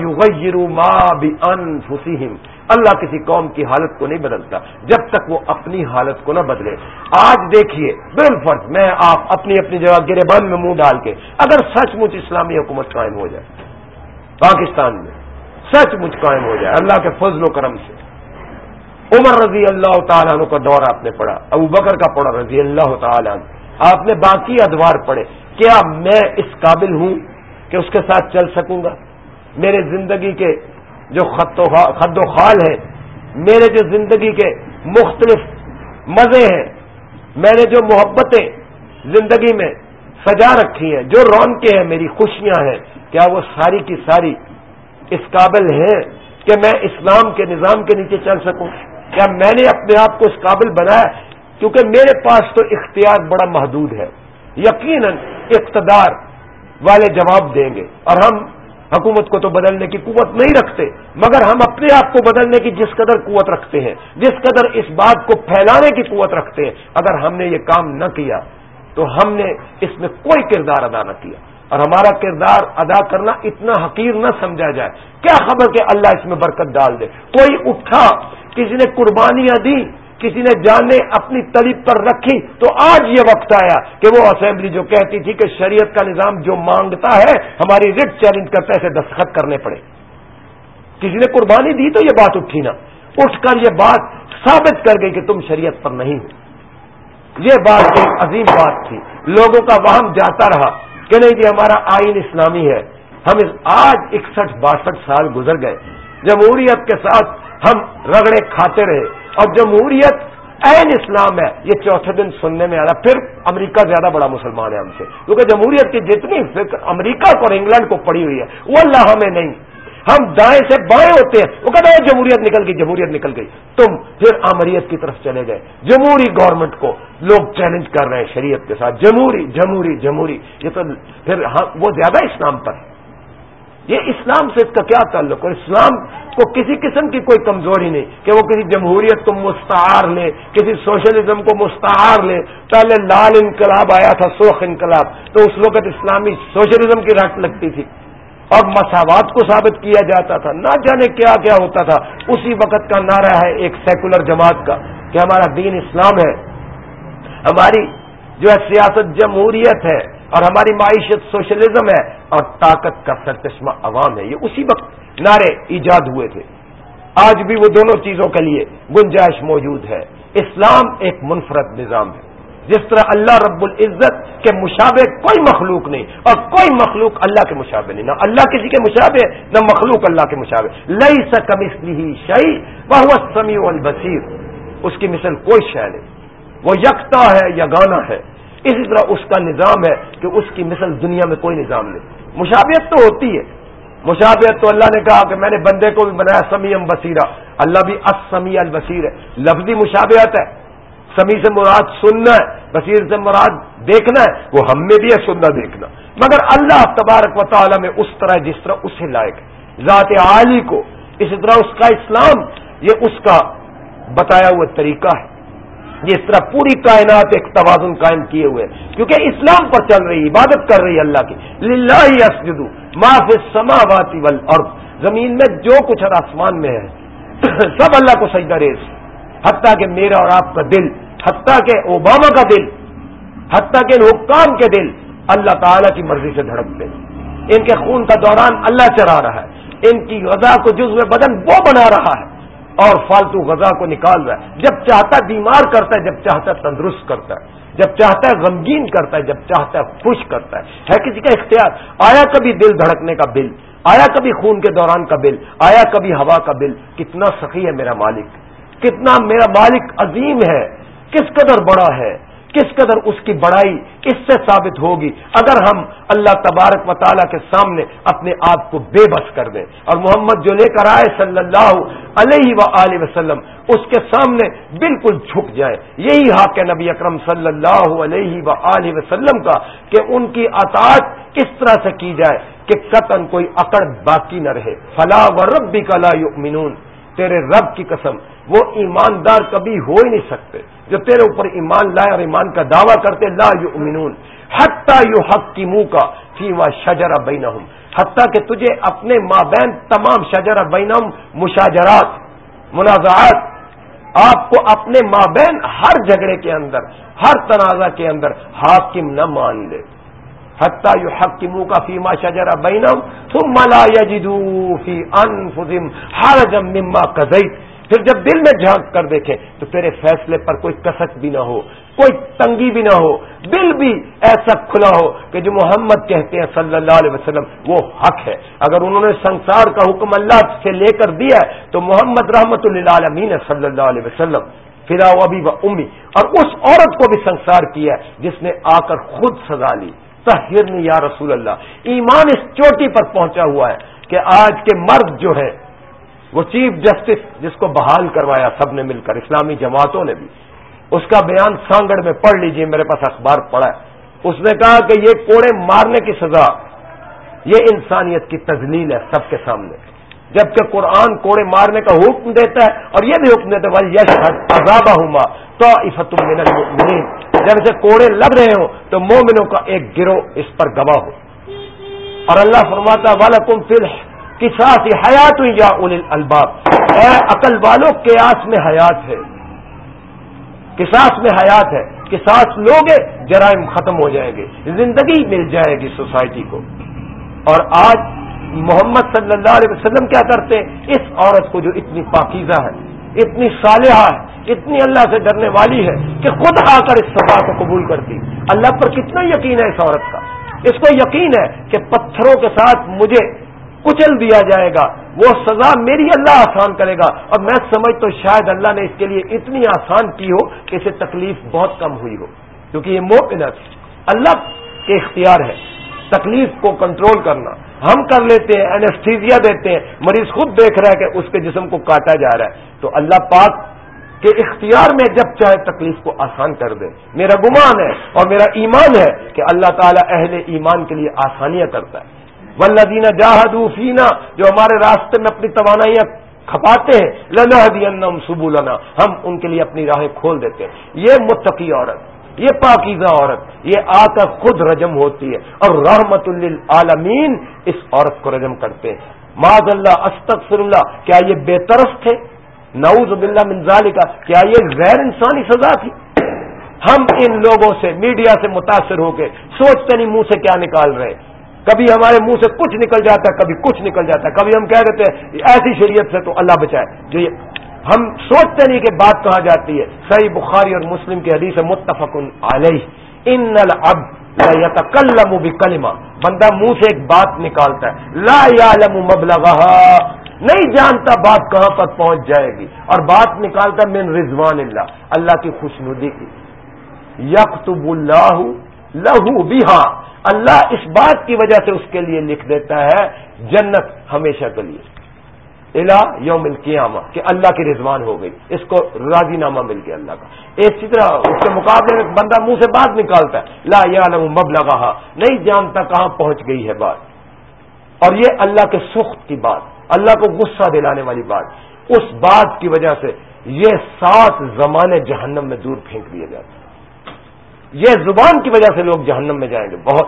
یغیرو ما بانفسہم۔ اللہ کسی قوم کی حالت کو نہیں بدلتا، جب تک وہ اپنی حالت کو نہ بدلے۔ آج دیکھیے فرض میں آپ اپنی اپنی جگہ گرے بند میں منہ ڈال کے اگر سچ مچ اسلامی حکومت قائم ہو جائے، پاکستان میں سچ مچ قائم ہو جائے، اللہ کے فضل و کرم سے۔ عمر رضی اللہ تعالیٰ عنہ کا دور آپ نے پڑھا، ابو بکر کا پڑھا رضی اللہ تعالیٰ عنہ۔ آپ نے باقی ادوار پڑھے، کیا میں اس قابل ہوں کہ اس کے ساتھ چل سکوں گا؟ میرے زندگی کے جو خط و خال ہیں، میرے جو زندگی کے مختلف مزے ہیں، میں نے جو محبتیں زندگی میں سجا رکھی ہیں، جو رونقیں ہیں، میری خوشیاں ہیں، کیا وہ ساری کی ساری اس قابل ہیں کہ میں اسلام کے نظام کے نیچے چل سکوں؟ کیا میں نے اپنے آپ کو اس قابل بنایا؟ کیونکہ میرے پاس تو اختیار بڑا محدود ہے۔ یقیناً اقتدار والے جواب دیں گے۔ اور ہم حکومت کو تو بدلنے کی قوت نہیں رکھتے، مگر ہم اپنے آپ کو بدلنے کی جس قدر قوت رکھتے ہیں، جس قدر اس بات کو پھیلانے کی قوت رکھتے ہیں، اگر ہم نے یہ کام نہ کیا، تو ہم نے اس میں کوئی کردار ادا نہ کیا۔ اور ہمارا کردار ادا کرنا اتنا حقیر نہ سمجھا جائے۔ کیا خبر کہ اللہ اس میں برکت ڈال دے؟ کوئی اٹھا کسی نے قربانیاں دی کسی نے جانے اپنی طریق پر رکھی تو آج یہ وقت آیا کہ وہ اسمبلی جو کہتی تھی کہ شریعت کا نظام جو مانگتا ہے، ہماری ریٹ چیلنج کرتا ہے اسے دستخط کرنے پڑے۔ کسی نے قربانی دی تو یہ بات اٹھی نا۔ اٹھ کر یہ بات ثابت کر گئی کہ تم شریعت پر نہیں ہو۔ یہ بات ایک عظیم بات تھی۔ لوگوں کا وہم جاتا رہا کہ نہیں جی ہمارا آئین اسلامی ہے۔ ہم آج اکسٹھ، باسٹھ سال گزر گئے۔ جمہوریت کے ساتھ ہم رگڑے کھاتے رہے۔ اور جمہوریت این اسلام ہے۔ یہ چوتھے دن سننے میں آ رہا پھر امریکہ زیادہ بڑا مسلمان ہے ہم سے۔ کیونکہ جمہوریت کی جتنی فکر امریکہ کو اور انگلینڈ کو پڑی ہوئی ہے، وہ اللہ ہمیں نہیں۔ ہم دائیں سے بائیں ہوتے ہیں۔ وہ کہتے ہیں جمہوریت نکل گئی، جمہوریت نکل گئی۔ تم پھر آمریت کی طرف چلے گئے۔ جمہوری گورنمنٹ کو لوگ چیلنج کر رہے ہیں شریعت کے ساتھ۔ جمہوری جمہوری جمہوری۔ یہ تو پھر ہاں، وہ زیادہ اسلام پر ہے۔ یہ اسلام سے اس کا کیا تعلق ہے؟ اسلام کو کسی قسم کی کوئی کمزوری نہیں کہ وہ کسی جمہوریت کو مستعار لے، کسی سوشلزم کو مستعار لے۔ پہلے لال انقلاب آیا تھا، سوخ انقلاب۔ تو اس وقت اسلامی سوشلزم کی رٹ لگتی تھی۔ اور مساوات کو ثابت کیا جاتا تھا۔ نہ جانے کیا کیا ہوتا تھا۔ اسی وقت کا نعرہ ہے ایک سیکولر جماعت کا کہ ہمارا دین اسلام ہے۔ ہماری جو ہے سیاست جمہوریت ہے اور ہماری معیشت سوشلزم ہے اور طاقت کا سرچشمہ عوام ہے۔ یہ اسی وقت نعرے ایجاد ہوئے تھے۔ آج بھی وہ دونوں چیزوں کے لیے گنجائش موجود ہے۔ اسلام ایک منفرد نظام ہے۔ جس طرح اللہ رب العزت کے مشابے کوئی مخلوق نہیں اور کوئی مخلوق اللہ کے مشابے نہیں۔ نہ اللہ کسی کے مشابے نہ مخلوق اللہ کے مشابے لئی سکم اس لیے شعی سمیع البصیر۔ اس کی مثل کوئی شے نہیں۔ وہ یکتا ہے یا گانا ہے۔ اسی طرح اس کا نظام ہے کہ اس کی مثل دنیا میں کوئی نظام نہیں۔ مشابہت تو ہوتی ہے۔ مشابہت تو اللہ نے کہا کہ میں نے بندے کو بھی بنایا سمیم بصیرہ اللہ بھی اسمی البصیر ہے۔ لفظی مشابہت ہے۔ سمی سے مراد سننا ہے، بصیر سے مراد دیکھنا ہے۔ وہ ہم میں بھی ہے، سننا، دیکھنا۔ مگر اللہ تبارک و تعالی میں اس طرح جس طرح اسے لائق ہے۔ ذات عالی کو، اسی طرح اس کا اسلام، یہ اس کا بتایا ہوا طریقہ ہے۔ جس طرح پوری کائنات ایک توازن قائم کیے ہوئے کیونکہ اسلام پر چل رہی عبادت کر رہی اللہ کی۔ للہ اسجدو معاف سماواتی ول اور زمین میں جو کچھ آسمان میں ہے، *clears throat* سب اللہ کو سجدہ ریز۔ حتیٰ کہ میرا اور آپ کا دل، حتیٰ کہ اوباما کا دل، حتیٰ کہ حکام کے دل اللہ تعالی کی مرضی سے دھڑکتے ان کے خون کا دوران اللہ چلا رہا ہے۔ ان کی غذا کو جزو بدن وہ بنا رہا ہے۔ اور فالتو غذا کو نکال رہا ہے۔ جب چاہتا ہے بیمار کرتا ہے، جب چاہتا ہے تندرست کرتا ہے۔ جب چاہتا ہے غمگین کرتا ہے، جب چاہتا ہے خوش کرتا ہے۔ ہے کسی کا اختیار؟ آیا کبھی دل دھڑکنے کا بل؟ آیا کبھی خون کے دوران کا بل؟ آیا کبھی ہوا کا بل؟ کتنا سخی ہے میرا مالک۔ کتنا میرا مالک عظیم ہے۔ کس قدر بڑا ہے؟ کس قدر اس کی بڑائی اس سے ثابت ہوگی اگر ہم اللہ تبارک و تعالیٰ کے سامنے اپنے آپ کو بے بس کر دیں اور محمد جو لے کر آئے صلی اللہ علیہ و وسلم، اس کے سامنے بالکل جھک جائے۔ یہی حق ہے نبی اکرم صلی اللہ علیہ و وسلم کا کہ ان کی اطاعت اس طرح سے کی جائے کہ قطن کوئی اکڑ باقی نہ رہے۔ فلاح و ربی کلا یؤمنون تیرے رب کی قسم، وہ ایماندار کبھی ہو ہی نہیں سکتے۔ جو تیرے اوپر ایمان لائے اور ایمان کا دعویٰ کرتے، لا یو امینون حتہ یو حق کی منہ کا فی و شجرا بین حتیٰ کہ تجھے اپنے ماں بہن تمام شجرا بینم مشاجرات، منازعات، آپ کو اپنے ماں بہن ہر جھگڑے کے اندر، ہر تنازع کے اندر حاکم نہ مان لے۔ حتیٰ یو حق کی منہ کا فیما شجرا بینم تم ملا یجدو فی انفسم حرجم مما قضیت پھر جب دل میں جھانک کر دیکھیں تو تیرے فیصلے پر کوئی کسک بھی نہ ہو، کوئی تنگی بھی نہ ہو۔ دل بھی ایسا کھلا ہو کہ جو محمد کہتے ہیں صلی اللہ علیہ وسلم، وہ حق ہے۔ اگر انہوں نے سنسار کا حکم اللہ سے لے کر دیا ہے تو محمد رحمت اللہ عالمین صلی اللہ علیہ وسلم۔ پھر ابھی و امی، اور اس عورت کو بھی سنسار کیا ہے جس نے آ کر خود سزا لی۔ تحر یا رسول اللہ، ایمان اس چوٹی پر پہنچا ہوا ہے کہ آج کے مرد جو ہے وہ چیف جسٹس جس کو بحال کروایا سب نے مل کر، اسلامی جماعتوں نے بھی، اس کا بیان سانگڑ میں پڑھ لیجیے، میرے پاس اخبار پڑا ہے۔ اس نے کہا کہ یہ کوڑے مارنے کی سزا، یہ انسانیت کی تزلیل ہے سب کے سامنے۔ جبکہ قرآن کوڑے مارنے کا حکم دیتا ہے اور یہ بھی حکم دیتا ہے یش عذاب ہوں تو عفت المین جب اسے کوڑے لگ رہے ہوں تو مومنوں کا ایک گروہ اس پر گواہ ہو۔ اور اللہ فرماتا والا کم فل کساس حیات یا ان الباب اے عقل والوں قیاس میں حیات ہے۔ کساس میں حیات ہے۔ کساس لوگ جرائم ختم ہو جائیں گے۔ زندگی مل جائے گی سوسائٹی کو۔ اور آج محمد صلی اللہ علیہ وسلم کیا کرتے اس عورت کو جو اتنی پاکیزہ ہے۔ اتنی صالحہ ہے، اتنی اللہ سے ڈرنے والی ہے کہ خود آ کر اس سفا کو قبول کرتی۔ اللہ پر کتنا یقین ہے اس عورت کا؟ اس کو یقین ہے کہ پتھروں کے ساتھ مجھے کچل دیا جائے گا، وہ سزا میری اللہ آسان کرے گا۔ اور میں سمجھ تو شاید اللہ نے اس کے لیے اتنی آسان کی ہو کہ اسے تکلیف بہت کم ہوئی ہو۔ کیونکہ یہ مومنت اللہ کے اختیار ہے۔ تکلیف کو کنٹرول کرنا۔ ہم کر لیتے ہیں اینستھیزیا دیتے ہیں۔ مریض خود دیکھ رہا ہے کہ اس کے جسم کو کاٹا جا رہا ہے۔ تو اللہ پاک کے اختیار میں جب چاہے تکلیف کو آسان کر دے۔ میرا گمان ہے اور میرا ایمان ہے کہ اللہ تعالیٰ اہل ایمان کے لیے آسانیاں کرتا ہے۔ ولدینہ جاہدو فینا جو ہمارے راستے میں اپنی توانائیاں کھپاتے ہیں لنا دینم ہم ان کے لیے اپنی راہیں کھول دیتے ہیں۔ یہ متقی عورت، یہ پاکیزہ عورت، یہ آ کر خود رجم ہوتی ہے اور رحمت للعالمین اس عورت کو رجم کرتے ہیں۔ معذ اللہ استغفر اللہ، کیا یہ بے طرف تھے؟ نعوذ باللہ من ذالکہ، کیا یہ غیر انسانی سزا تھی؟ ہم ان لوگوں سے، میڈیا سے متاثر ہو کے سوچتے نہیں منہ سے کیا نکال رہے۔ کبھی ہمارے منہ سے کچھ نکل جاتا ہے کبھی کچھ نکل جاتا۔ ہے کبھی ہم کہہ دیتے ہیں ایسی شریعت سے تو اللہ بچائے۔ جو یہ ہم سوچتے نہیں کہ بات کہاں جاتی ہے۔ صحیح بخاری اور مسلم کی حدیث متفق علیہ۔ ان الب یتکلم بکلمہ۔ بندہ منہ سے ایک بات نکالتا ہے۔ لا یعلم مبلغها نہیں جانتا بات کہاں پر پہنچ جائے گی اور بات نکالتا من رضوان اللہ اللہ کی خوشنودی کی۔ یکتب اللہ لہو بہا۔ اللہ اس بات کی وجہ سے اس کے لیے لکھ دیتا ہے، جنت ہمیشہ کے لیے۔ الا یوم القیامہ، کہ اللہ کی رضوان ہو گئی۔ اس کو راضی نامہ مل گیا اللہ کا۔ اسی طرح اس کے مقابلے میں بندہ منہ سے بات نکالتا ہے۔ لا یا مب لگا نہیں جانتا کہاں پہنچ گئی ہے بات۔ اور یہ اللہ کے سخت کی بات۔ اللہ کو غصہ دلانے والی بات اس بات کی وجہ سے یہ سات زمانے جہنم میں دور پھینک دیے جاتے ہیں۔ یہ زبان کی وجہ سے لوگ جہنم میں جائیں گے، بہت۔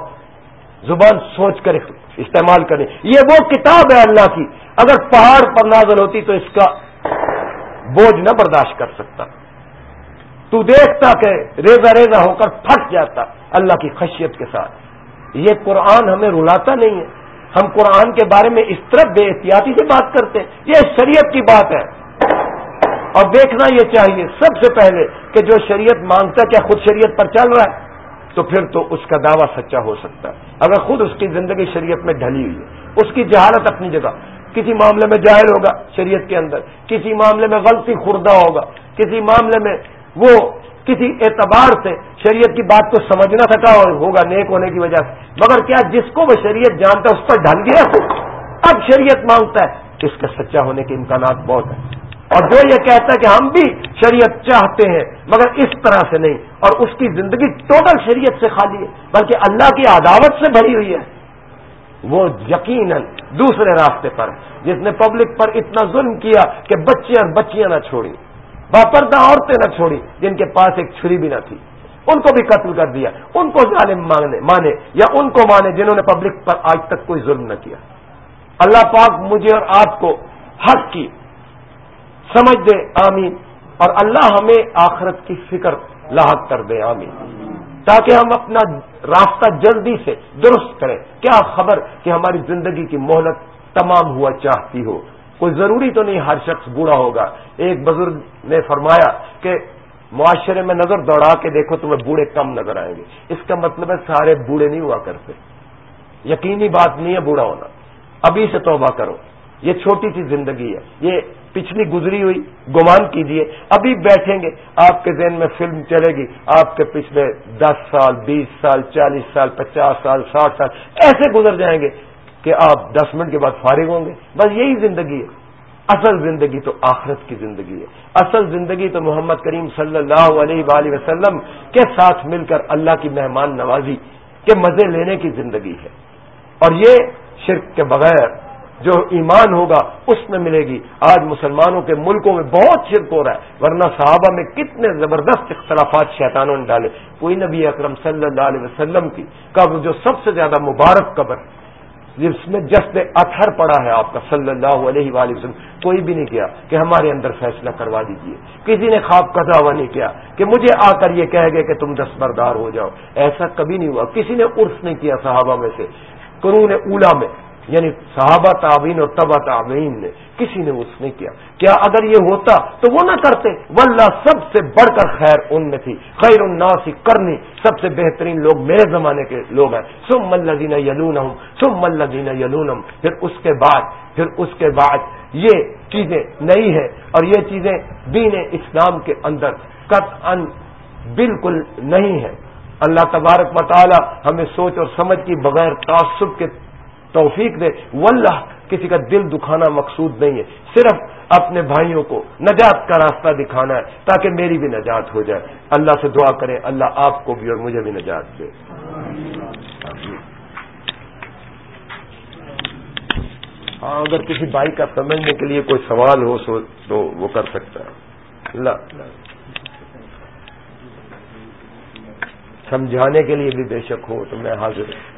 زبان سوچ کر استعمال کریں۔ یہ وہ کتاب ہے اللہ کی۔ اگر پہاڑ پر نازل ہوتی تو اس کا بوجھ نہ برداشت کر سکتا۔ تو دیکھتا کہ ریزا ریزا ہو کر پھٹ جاتا اللہ کی خشیت کے ساتھ۔ یہ قرآن ہمیں رلاتا نہیں ہے۔ ہم قرآن کے بارے میں اس طرح بے احتیاطی سے بات کرتے ہیں۔ یہ شریعت کی بات ہے۔ اور دیکھنا یہ چاہیے سب سے پہلے کہ جو شریعت مانگتا ہے، کیا خود شریعت پر چل رہا ہے، تو پھر تو اس کا دعویٰ سچا ہو سکتا ہے۔ اگر خود اس کی زندگی شریعت میں ڈھلی ہوئی ہے، اس کی جہالت اپنی جگہ، کسی معاملے میں جاہل ہوگا شریعت کے اندر، کسی معاملے میں غلطی خوردہ ہوگا، کسی معاملے میں وہ کسی اعتبار سے شریعت کی بات کو سمجھنا تھکا ہوگا نیک ہونے کی وجہ سے۔ مگر کیا جس کو وہ شریعت جانتا ہے اس پر ڈھل گیا اب شریعت مانگتا ہے۔ اس کا سچا ہونے کے امکانات بہت ہیں۔ اور جو یہ کہتا ہے کہ ہم بھی شریعت چاہتے ہیں، مگر اس طرح سے نہیں۔ اور اس کی زندگی ٹوٹل شریعت سے خالی ہے، بلکہ اللہ کی عداوت سے بھری ہوئی ہے۔ وہ یقیناً دوسرے راستے پر جس نے پبلک پر اتنا ظلم کیا کہ بچے اور بچیاں نہ چھوڑی باپردہ عورتیں نہ چھوڑی جن کے پاس ایک چھری بھی نہ تھی۔ ان کو بھی قتل کر دیا۔ ان کو ظالم مانگنے، مانے، یا ان کو مانے جنہوں نے پبلک پر آج تک کوئی ظلم نہ کیا۔ اللہ پاک مجھے اور آپ کو حق کی سمجھ دے، آمین۔ اور اللہ ہمیں آخرت کی فکر لاحق کر دے، آمین۔ تاکہ ہم اپنا راستہ جلدی سے درست کریں۔ کیا خبر کہ ہماری زندگی کی مہلت تمام ہوا چاہتی ہو؟ کوئی ضروری تو نہیں ہر شخص بوڑھا ہوگا۔ ایک بزرگ نے فرمایا کہ معاشرے میں نظر دوڑا کے دیکھو تمہیں بوڑھے کم نظر آئیں گے۔ اس کا مطلب ہے سارے بوڑھے نہیں ہوا کرتے۔ یقینی بات نہیں ہے بوڑھا ہونا۔ ابھی سے توبہ کرو۔ یہ چھوٹی سی زندگی ہے۔ یہ پچھلی گزری ہوئی، گمان کیجیے۔ ابھی بیٹھیں گے۔ آپ کے ذہن میں فلم چلے گی۔ آپ کے پچھلے دس سال، بیس سال، چالیس سال، پچاس سال، ساٹھ سال، ایسے گزر جائیں گے۔ کہ آپ دس منٹ کے بعد فارغ ہوں گے۔ بس یہی زندگی ہے۔ اصل زندگی تو آخرت کی زندگی ہے۔ اصل زندگی تو محمد کریم صلی اللہ علیہ وآلہ وسلم کے ساتھ مل کر اللہ کی مہمان نوازی کے مزے لینے کی زندگی ہے۔ اور یہ شرک کے بغیر جو ایمان ہوگا، اس میں ملے گی۔ آج مسلمانوں کے ملکوں میں بہت شرک ہو رہا ہے، ورنہ صحابہ میں کتنے زبردست اختلافات شیطانوں نے ڈالے۔ کوئی نبی اکرم صلی اللہ علیہ وسلم کی قبر جو سب سے زیادہ مبارک قبر جس میں جسد اتھر پڑا ہے آپ کا، صلی اللہ علیہ وآلہ وسلم، کوئی بھی نہیں کیا کہ ہمارے اندر فیصلہ کروا دیجیے کسی نے خواب کا دعویٰ نہیں کیا کہ مجھے آ کر یہ کہہ گئے کہ تم دستبردار ہو جاؤ۔ ایسا کبھی نہیں ہوا۔ کسی نے عرف نہیں کیا صحابہ میں سے۔ قرون اولا میں یعنی صحابہ تعبین اور تبا تعبین نے کسی نے اس نے کیا۔ کیا اگر یہ ہوتا تو وہ نہ کرتے۔ واللہ سب سے بڑھ کر خیر ان میں تھی۔ خیر الناس کرنی سب سے بہترین لوگ میرے زمانے کے لوگ ہیں۔ سم ملین یلون سم ملین یلونم پھر اس کے بعد، پھر اس کے بعد یہ چیزیں نئی ہیں اور یہ چیزیں دین اسلام کے اندر قط ان بالکل نہیں ہے اللہ تبارک مطالعہ ہمیں سوچ اور سمجھ کی بغیر تعصب کے توفیق دے۔ واللہ، کسی کا دل دکھانا مقصود نہیں ہے۔ صرف اپنے بھائیوں کو نجات کا راستہ دکھانا ہے، تاکہ میری بھی نجات ہو جائے۔ اللہ سے دعا کریں، اللہ آپ کو بھی اور مجھے بھی نجات دے۔ ہاں اگر کسی بھائی کا سمجھنے کے لیے کوئی سوال ہو، سو تو وہ کر سکتا ہے۔ اللہ۔ سمجھانے کے لیے بھی بے شک ہو، تو میں حاضر ہوں۔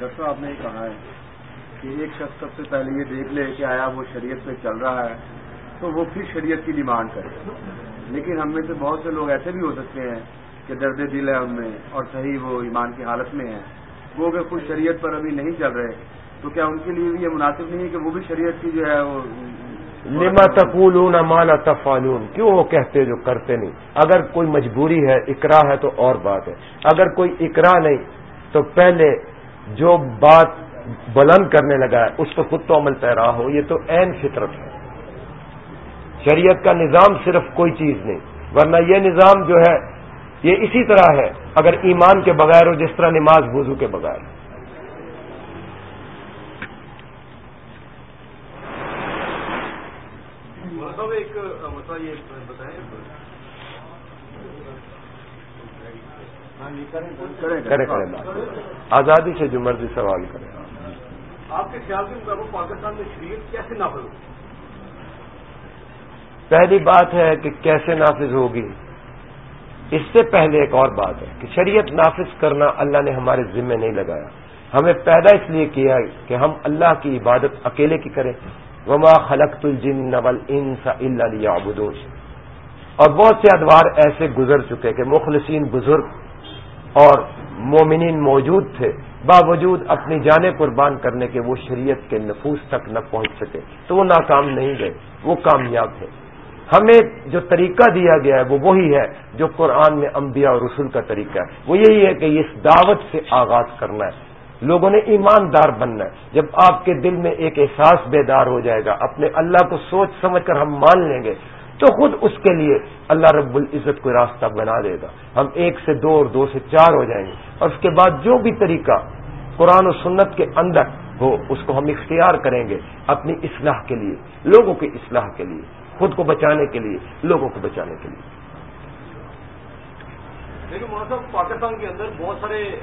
ڈاکٹر آپ نے یہ کہا ہے کہ ایک شخص سب سے پہلے یہ دیکھ لے کہ آیا وہ شریعت پہ چل رہا ہے تو وہ پھر شریعت کی ڈیمانڈ کرے۔ لیکن ہم میں سے بہت سے لوگ ایسے بھی ہو سکتے ہیں کہ درد دل ہے ان میں اور صحیح وہ ایمان کی حالت میں ہیں۔ وہ اگر کچھ شریعت پر ابھی نہیں چل رہے تو کیا ان کے لیے بھی یہ مناسب نہیں ہے کہ وہ بھی شریعت کی جو ہے وہ لما تقولون مالا تفالون کیوں وہ کہتے جو کرتے نہیں؟ اگر کوئی مجبوری ہے اکرا ہے تو اور بات ہے۔ اگر کوئی اکرا نہیں، تو پہلے جو بات بلند کرنے لگا ہے، اس کو خود تو عمل پیرا ہو، یہ تو عین فطرت ہے۔ شریعت کا نظام صرف کوئی چیز نہیں، ورنہ یہ نظام جو ہے، یہ اسی طرح ہے، اگر ایمان کے بغیر ہو، جس طرح نماز وضو کے بغیر۔ کریں کریں آزادی سے جو مرضی سوال کریں۔ آپ کے خیال کے مطابق پاکستان میں شریعت کیسے نافذ پہلی بات ہے کہ کیسے نافذ ہوگی؟ اس سے پہلے ایک اور بات ہے کہ شریعت نافذ کرنا اللہ نے ہمارے ذمے نہیں لگایا۔ ہمیں پیدا اس لیے کیا کہ ہم اللہ کی عبادت اکیلے کی کریں۔ وما خلق الجن نول ان سا اللہ اور بہت سے ادوار ایسے گزر چکے کہ مخلصین بزرگ اور مومنین موجود تھے، باوجود اپنی جانیں قربان کرنے کے وہ شریعت کے نفوس تک نہ پہنچ سکے۔ تو وہ ناکام نہیں گئے، وہ کامیاب ہے ہمیں جو طریقہ دیا گیا ہے، وہ وہی ہے جو قرآن میں انبیاء اور رسول کا طریقہ ہے۔ وہ یہی ہے کہ اس دعوت سے آغاز کرنا ہے۔ لوگوں نے ایماندار بننا ہے۔ جب آپ کے دل میں ایک احساس بیدار ہو جائے گا، اپنے اللہ کو سوچ سمجھ کر ہم مان لیں گے تو خود اس کے لیے اللہ رب العزت کو راستہ بنا دے گا۔ ہم ایک سے دو اور دو سے چار ہو جائیں گے۔ اور اس کے بعد جو بھی طریقہ قرآن و سنت کے اندر ہو، اس کو ہم اختیار کریں گے اپنی اصلاح کے لیے، لوگوں کی اصلاح کے لیے، خود کو بچانے کے لیے، لوگوں کو بچانے کے لیے۔ لیکن صاحب، پاکستان کے اندر بہت سارے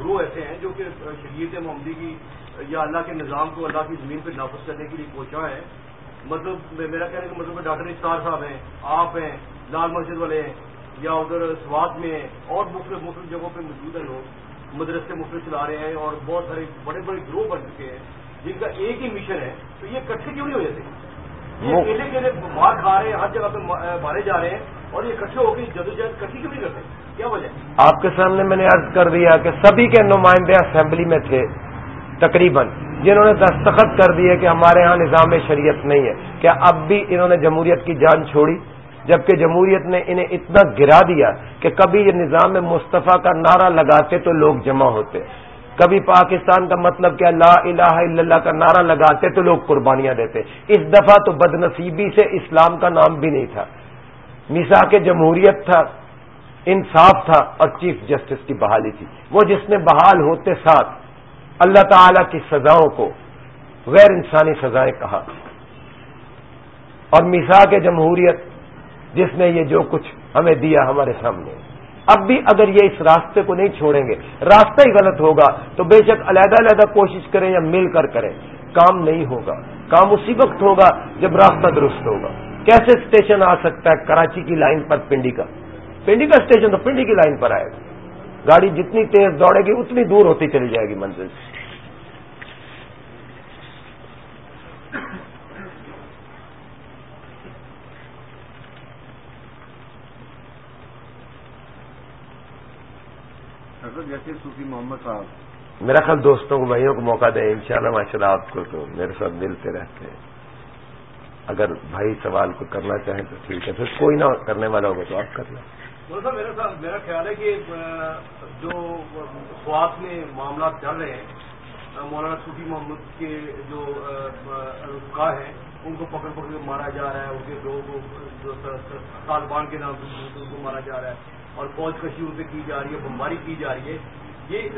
گروہ ایسے ہیں جو کہ شریعت محمدی کی یا اللہ کے نظام کو اللہ کی زمین پہ نافذ کرنے کے لیے پہنچا ہے۔ مطلب میرا کہنے کا مطلب ڈاکٹر افطار صاحب ہیں آپ ہیں لال مسجد والے ہیں یا ادھر سواد میں ہیں اور مختلف مختلف جگہوں پہ موجود ہیں لوگ مدرسے مختلف چلا رہے ہیں اور بہت سارے بڑے بڑے گروہ بن چکے ہیں جن کا ایک ہی مشن ہے تو یہ کٹھے کیوں نہیں ہو جاتے یہ اکیلے اکیلے مار کھا رہے ہیں ہر جگہ پہ مارے جا رہے ہیں اور یہ کٹھے ہو کے جدوجہد کٹھی کیوں نہیں کرتے؟ کیا وجہ آپ کے سامنے میں نے عرض کر دیا کہ سبھی کے نمائندے اسمبلی میں تھے تقریباً۔ جنہوں نے دستخط کر دیے کہ ہمارے ہاں نظام شریعت نہیں ہے۔ کیا اب بھی انہوں نے جمہوریت کی جان چھوڑی؟ جبکہ جمہوریت نے انہیں اتنا گرا دیا کہ کبھی یہ نظام مصطفیٰ کا نعرہ لگاتے تو لوگ جمع ہوتے۔ کبھی پاکستان کا مطلب کیا لا الہ الا اللہ کا نعرہ لگاتے تو لوگ قربانیاں دیتے۔ اس دفعہ تو بد نصیبی سے اسلام کا نام بھی نہیں تھا۔ مسا کے جمہوریت تھا، انصاف تھا اور چیف جسٹس کی بحالی تھی۔ وہ جس نے بحال ہوتے ساتھ اللہ تعالی کی سزاؤں کو غیر انسانی سزائیں کہا۔ اور میسا کے جمہوریت جس نے یہ جو کچھ ہمیں دیا ہمارے سامنے۔ اب بھی اگر یہ اس راستے کو نہیں چھوڑیں گے، راستہ ہی غلط ہوگا، تو بے شک علیحدہ علیحدہ کوشش کریں یا مل کر کریں۔ کام نہیں ہوگا، کام اسی وقت ہوگا جب راستہ درست ہوگا۔ کیسے اسٹیشن آ سکتا ہے؟ کراچی کی لائن پر، پنڈی کا۔ پنڈی کا اسٹیشن تو پنڈی کی لائن پر آئے گا۔ گاڑی جتنی تیز دوڑے گی، اتنی دور ہوتی چلی جائے گی منزل۔ سے جیسے صوفی محمد صاحب۔ میرا خیال دوستوں کو بھائیوں کو موقع دیں ان شاء اللہ ماشاء اللہ آپ کو تو میرے ساتھ ملتے رہتے ہیں۔ اگر بھائی سوال کو کرنا چاہیں تو ٹھیک ہے پھر کوئی نہ کرنے والا ہوگا تو آپ کر لیں۔ صاحب میرا میرا خیال ہے کہ جو سواد میں معاملات چل رہے ہیں مولانا صوفی محمد کے جو رکا ہیں ان کو پکڑ پکڑ کے مارا جا رہا ہے ان کے لوگوں کو طالبان کے نام سے ان کو مارا جا رہا ہے۔ اور فوج کشی ان پہ کی جا رہی ہے، بمباری کی جا رہی ہے۔ یہ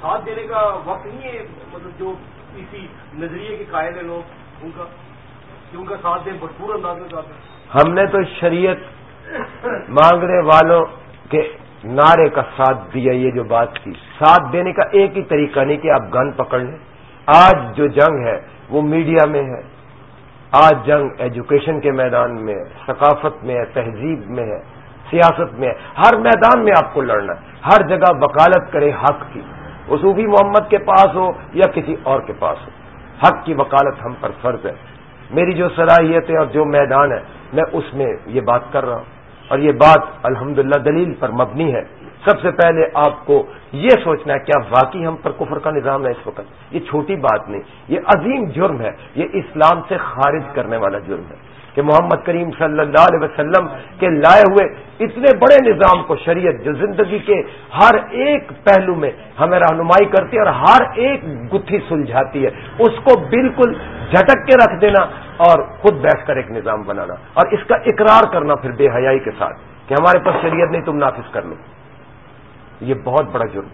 ساتھ دینے کا وقت نہیں ہے مطلب جو اسی نظریے کے قائل ہیں لوگ، ان کا، کہ ان کا ساتھ دیں، بھرپور انداز میں چاہتے ہیں ہم نے تو شریعت مانگنے والوں کے نعرے کا ساتھ دیا، یہ جو بات کی۔ ساتھ دینے کا ایک ہی طریقہ نہیں کہ آپ گن پکڑ لیں۔ آج جو جنگ ہے، وہ میڈیا میں ہے۔ آج جنگ ایجوکیشن کے میدان میں ہے، ثقافت میں ہے، تہذیب میں ہے۔ سیاست میں ہے ہر میدان میں آپ کو لڑنا ہے۔ ہر جگہ وکالت کرے حق کی۔ وصوفی محمد کے پاس ہو یا کسی اور کے پاس ہو۔ حق کی وکالت ہم پر فرض ہے۔ میری جو صلاحیت ہے اور جو میدان ہے، میں اس میں یہ بات کر رہا ہوں۔ اور یہ بات الحمدللہ دلیل پر مبنی ہے۔ سب سے پہلے آپ کو یہ سوچنا ہے کیا واقعی ہم پر کفر کا نظام ہے اس وقت؟ یہ چھوٹی بات نہیں۔ یہ عظیم جرم ہے۔ یہ اسلام سے خارج کرنے والا جرم ہے۔ کہ محمد کریم صلی اللہ علیہ وسلم کے لائے ہوئے اتنے بڑے نظام کو شریعت جو زندگی کے ہر ایک پہلو میں ہمیں رہنمائی کرتی ہے اور ہر ایک گتھی سلجھاتی ہے، اس کو بالکل جھٹک کے رکھ دینا اور خود بیٹھ کر ایک نظام بنانا۔ اور اس کا اقرار کرنا پھر بے حیائی کے ساتھ کہ ہمارے پاس شریعت نہیں، تم نافذ کر لو۔ یہ بہت بڑا جرم۔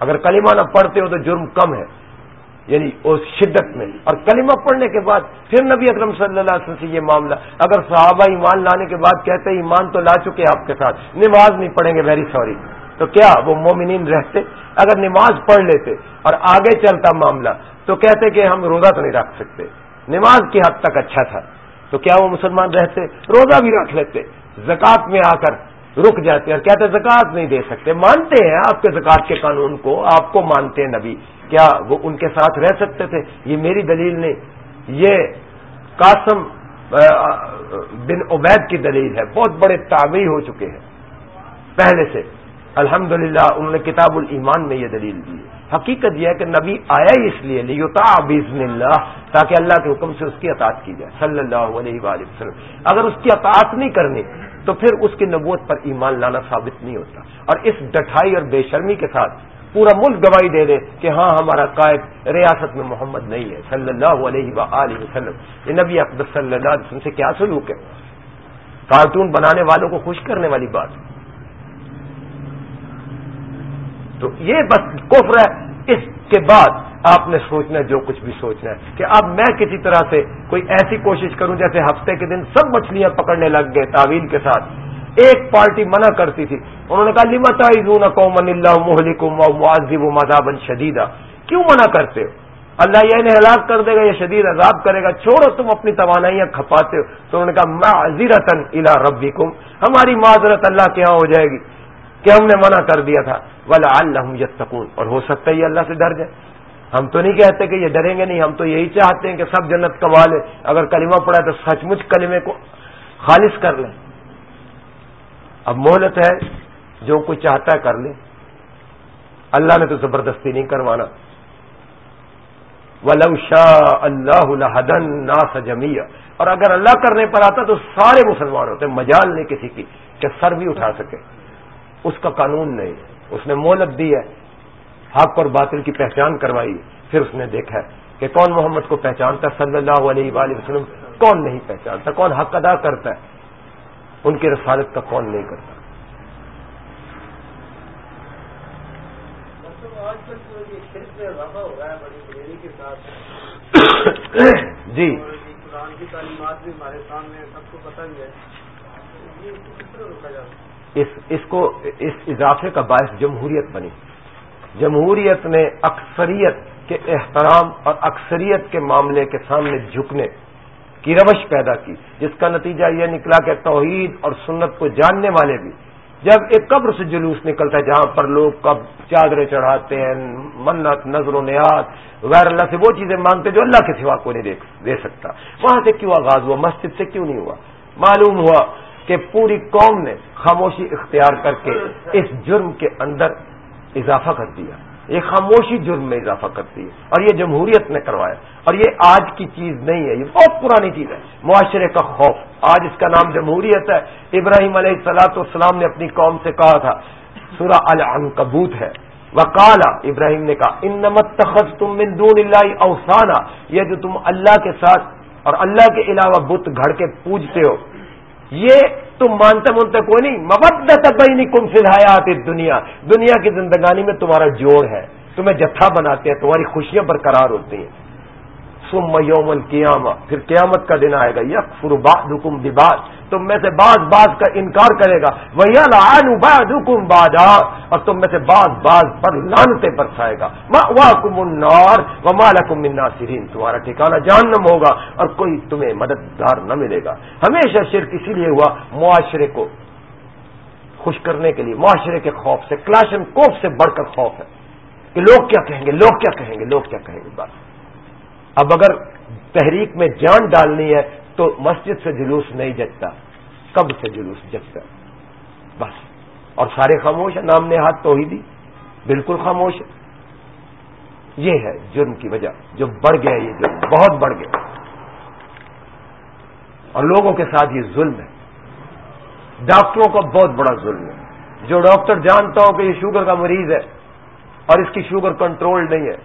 اگر کلمہ نہ پڑھتے ہو تو جرم کم ہے۔ یعنی اس شدت میں اور کلمہ پڑھنے کے بعد پھر نبی اکرم صلی اللہ علیہ وسلم سے یہ معاملہ، اگر صحابہ ایمان لانے کے بعد کہتے ایمان تو لا چکے آپ کے ساتھ، نماز نہیں پڑھیں گے ویری سوری تو کیا وہ مومنین رہتے؟ اگر نماز پڑھ لیتے اور آگے چلتا معاملہ، تو کہتے کہ ہم روزہ تو نہیں رکھ سکتے۔ نماز کی حد تک اچھا تھا۔ تو کیا وہ مسلمان رہتے؟ روزہ بھی رکھ لیتے، زکوٰۃ میں آ کر رک جاتے اور کہتے زکوٰۃ نہیں دے سکتے۔ مانتے ہیں آپ کے زکوٰۃ کے قانون کو، آپ کو مانتے ہیں نبی۔ کیا وہ ان کے ساتھ رہ سکتے تھے؟ یہ میری دلیل نہیں۔ یہ قاسم بن عبید کی دلیل ہے۔ بہت بڑے تابعی ہو چکے ہیں۔ پہلے سے۔ الحمد انہوں نے کتاب الایمان میں یہ دلیل دی ہے۔ حقیقت یہ ہے کہ نبی آیا ہی اس لیے لیوتا بزن اللہ، تاکہ اللہ کے حکم سے اس کی اطاعت کی جائے۔ صلی اللہ علیہ وآلہ وسلم۔ اگر اس کی اطاعت نہیں کرنی، تو پھر اس کی نبوت پر ایمان لانا ثابت نہیں ہوتا۔ اور اس ڈٹھائی اور بے شرمی کے ساتھ پورا ملک گواہی دے دے کہ ہاں ہمارا قائد ریاست میں محمد نہیں ہے۔ صلی اللہ علیہ وآلہ وسلم۔ یہ نبی اقدس صلی اللہ علیہ وسلم سے کیا سلوک ہے؟ کارٹون بنانے والوں کو خوش کرنے والی بات۔ تو یہ بس کفر ہے۔ اس کے بعد آپ نے سوچنا ہے، جو کچھ بھی سوچنا ہے، کہ اب میں کسی طرح سے کوئی ایسی کوشش کروں جیسے ہفتے کے دن سب مچھلیاں پکڑنے لگ گئے تعویل کے ساتھ۔ ایک پارٹی منع کرتی تھی۔ انہوں نے کہا لمتا قومن اللہ محلکم و معذب و مذابن شدیدہ کیوں منع کرتے ہو؟ اللہ یہ انہیں ہلاک کر دے گا یا شدید عذاب کرے گا۔ چھوڑو، تم اپنی توانائیاں کھپاتے ہو۔ تو انہوں نے کہا معذرتن الا ربکم۔ ہماری معذرت اللہ کے ہاں ہو جائے گی کہ ہم نے منع کر دیا تھا۔ ولا اللہ یتقون۔ اور ہو سکتا ہے یہ اللہ سے ڈر جائے۔ ہم تو نہیں کہتے کہ یہ ڈریں گے نہیں، ہم تو یہی چاہتے ہیں کہ سب جنت کما لے اگر کلمہ پڑا تو سچ مچ کلمے کو خالص کر لیں۔ اب مہلت ہے جو کوئی چاہتا ہے کر لے۔ اللہ نے تو زبردستی نہیں کروانا۔ ولو شاہ اللہ نا سجمی اور اگر اللہ کرنے پر آتا تو سارے مسلمان ہوتے، مجال نہیں کسی کی کہ سر بھی اٹھا سکے۔ اس کا قانون نہیں۔ اس نے مہلت دی ہے، حق اور باطل کی پہچان کروائی۔ پھر اس نے دیکھا کہ کون محمد کو پہچانتا صلی اللہ علیہ وآلہ وسلم۔ کون نہیں پہچانتا؟ کون حق ادا کرتا ہے؟ ان کی رسالت کا کون نہیں کرتا؟ *coughs* جی۔ تعلیمات بھی ہمارے سامنے سب کو پتہ ہی ہے اس کو، اس اضافے کا باعث جمہوریت بنی۔ جمہوریت نے اکثریت کے احترام اور اکثریت کے معاملے کے سامنے جھکنے۔ کی روش پیدا کی، جس کا نتیجہ یہ نکلا کہ توحید اور سنت کو جاننے والے بھی جب ایک قبر سے جلوس نکلتا ہے جہاں پر لوگ کب چادریں چڑھاتے ہیں، منت، نظر و نیات غیر اللہ سے وہ چیزیں مانگتے جو اللہ کے سوا کو نہیں دے سکتا۔ وہاں سے کیوں آغاز ہوا؟ مسجد سے کیوں نہیں ہوا؟ معلوم ہوا کہ پوری قوم نے خاموشی اختیار کر کے اس جرم کے اندر اضافہ کر دیا۔ یہ خاموشی جرم میں اضافہ کرتی ہے اور یہ جمہوریت نے کروایا اور یہ آج کی چیز نہیں ہے، یہ بہت پرانی چیز ہے۔ معاشرے کا خوف۔ آج اس کا نام جمہوریت ہے۔ ابراہیم علیہ السلاۃ والسلام نے اپنی قوم سے کہا تھا، سورہ العنکبوت ہے۔ وکالا ابراہیم نے کہا ان نمت تخص تم دون اللہ اوسانہ یہ جو تم اللہ کے ساتھ اور اللہ کے علاوہ بت گھڑ کے پوجتے ہو، یہ تم مانتے مانتے کوئی نہیں مبت نہیں کم فی الحیات دنیا دنیا کی زندگانی میں تمہارا جوڑ ہے، تمہیں جتھا بناتے ہیں، تمہاری خوشیاں برقرار ہوتی ہیں۔ سم یوم القیامہ پھر قیامت کا دن آئے گا۔ یک فرباد حکم دباد تم میں سے بعض بعض کا انکار کرے گا۔ وہ باد حکم بادا اور تم میں سے بعض بعض پر لانتے برسائے گا۔ کم النار و مالکم الناصرین تمہارا ٹھکانہ جہنم ہوگا اور کوئی تمہیں مددگار نہ ملے گا۔ ہمیشہ شرک اسی لیے ہوا معاشرے کو خوش کرنے کے لیے۔ معاشرے کے خوف سے کلاشن کوف سے بڑھ کر خوف ہے کہ لوگ کیا کہیں گے، لوگ کیا کہیں گے، لوگ کیا کہیں گے۔ بس۔ اب اگر تحریک میں جان ڈالنی ہے تو مسجد سے جلوس نہیں جگتا کب سے جلوس جگتا۔ بس۔ اور سارے خاموش ہیں، نام نے ہاتھ تو ہی دی بالکل خاموش ہے یہ ہے جرم کی وجہ۔ جو بڑھ گیا یہ جرم، بہت بڑھ گیا۔ اور لوگوں کے ساتھ یہ ظلم ہے۔ ڈاکٹروں کا بہت بڑا ظلم ہے۔ جو ڈاکٹر جانتا ہو کہ یہ شوگر کا مریض ہے اور اس کی شوگر کنٹرول نہیں ہے،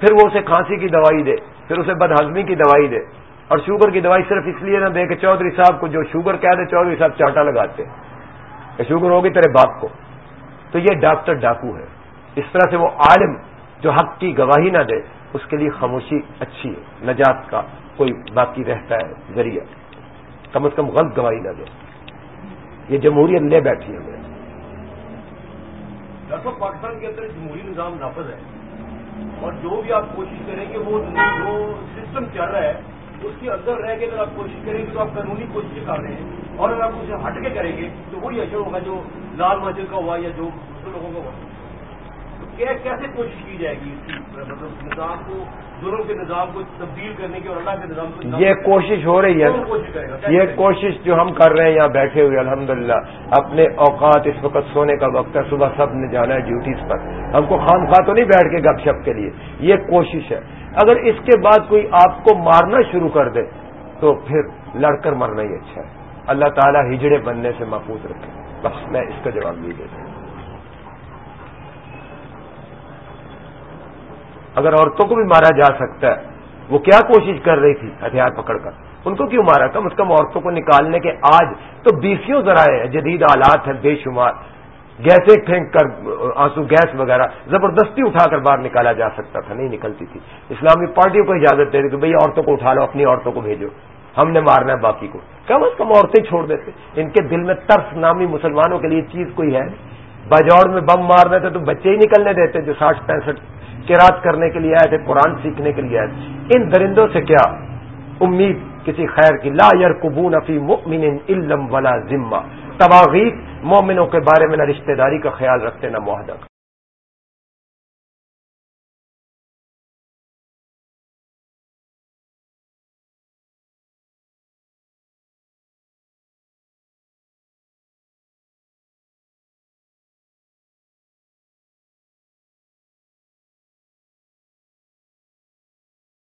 پھر وہ اسے کھانسی کی دوائی دے، پھر اسے بد ہضمی کی دوائی دے۔ اور شوگر کی دوائی صرف اس لیے نہ دے کہ چودھری صاحب کو جو شوگر کہہ دے، چودھری صاحب چاٹا لگاتے کہ شوگر ہوگی تیرے باپ کو۔ تو یہ ڈاکٹر ڈاکو ہے۔ اس طرح سے وہ عالم جو حق کی گواہی نہ دے، اس کے لیے خاموشی اچھی ہے۔ نجات کا کوئی باقی رہتا ہے، ذریعہ۔ کم از کم غلط گواہی نہ دے۔ یہ جمہوریت لے بیٹھی ہے۔ ڈاکٹر پاکستان کے اندر جمہوری نظام نافذ ہے۔ اور جو بھی آپ کوشش کریں گے وہ جو سسٹم چل رہا ہے اس کے اندر رہ کے اگر آپ کوشش کریں گے تو آپ قانونی کوششیں کر رہے ہیں اور اگر آپ اسے ہٹ کے کریں گے تو وہی اثر ہوگا جو لال مسجد کا ہوا یا جو دوسرے لوگوں کا ہوا۔ کیسے کوشش کی جائے گی مطلب نظام کو دونوں کے نظام کو تبدیل کرنے کی اور اللہ کے نظام کو یہ کوشش ہو رہی ہے۔ یہ کوشش جو ہم کر رہے ہیں یہاں بیٹھے ہوئے الحمدللہ اپنے اوقات اس وقت سونے کا وقت ہے صبح سب نے جانا ہے ڈیوٹیز پر۔ ہم کو خان خواہ تو نہیں بیٹھ کے گپ شپ کے لیے۔ یہ کوشش ہے۔ اگر اس کے بعد کوئی آپ کو مارنا شروع کر دے تو پھر لڑ کر مرنا ہی اچھا ہے۔ اللہ تعالیٰ ہجڑے بننے سے محفوظ رکھے۔ بس میں اس کا جواب نہیں دیتا۔ اگر عورتوں کو بھی مارا جا سکتا ہے، وہ کیا کوشش کر رہی تھی؟ ہتھیار پکڑ کر۔ ان کو کیوں مارا؟ کم از کم عورتوں کو نکالنے کے آج تو بیسوں ذرائع ہیں، جدید آلات ہیں، بے شمار۔ گیسیں پھینک کر، آنسو، گیس وغیرہ، زبردستی اٹھا کر باہر نکالا جا سکتا تھا، نہیں نکلتی تھی۔ اسلامی پارٹیوں کو اجازت دے دی کہ بھئی عورتوں کو اٹھا لو، اپنی عورتوں کو بھیجو۔ ہم نے مارنا ہے، باقی کو۔ کم از کم عورتیں چھوڑ دیتے۔ ان کے دل میں ترس نامی مسلمانوں کے لیے چیز کوئی ہے؟ باجوڑ میں بم مار دیتے تو بچے ہی نکلنے دیتے جو ساٹھ پینسٹھ کرات کرنے کے لیے آئے تھے، قرآن سیکھنے کے لیے آئے تھے۔ ان درندوں سے کیا؟ امید، کسی خیر کی، لا یار قبون افی مؤمن علم ولا ذمہ۔ تواغیت، مومنوں کے بارے میں نہ رشتہ داری کا خیال رکھتے، نہ معاہدہ۔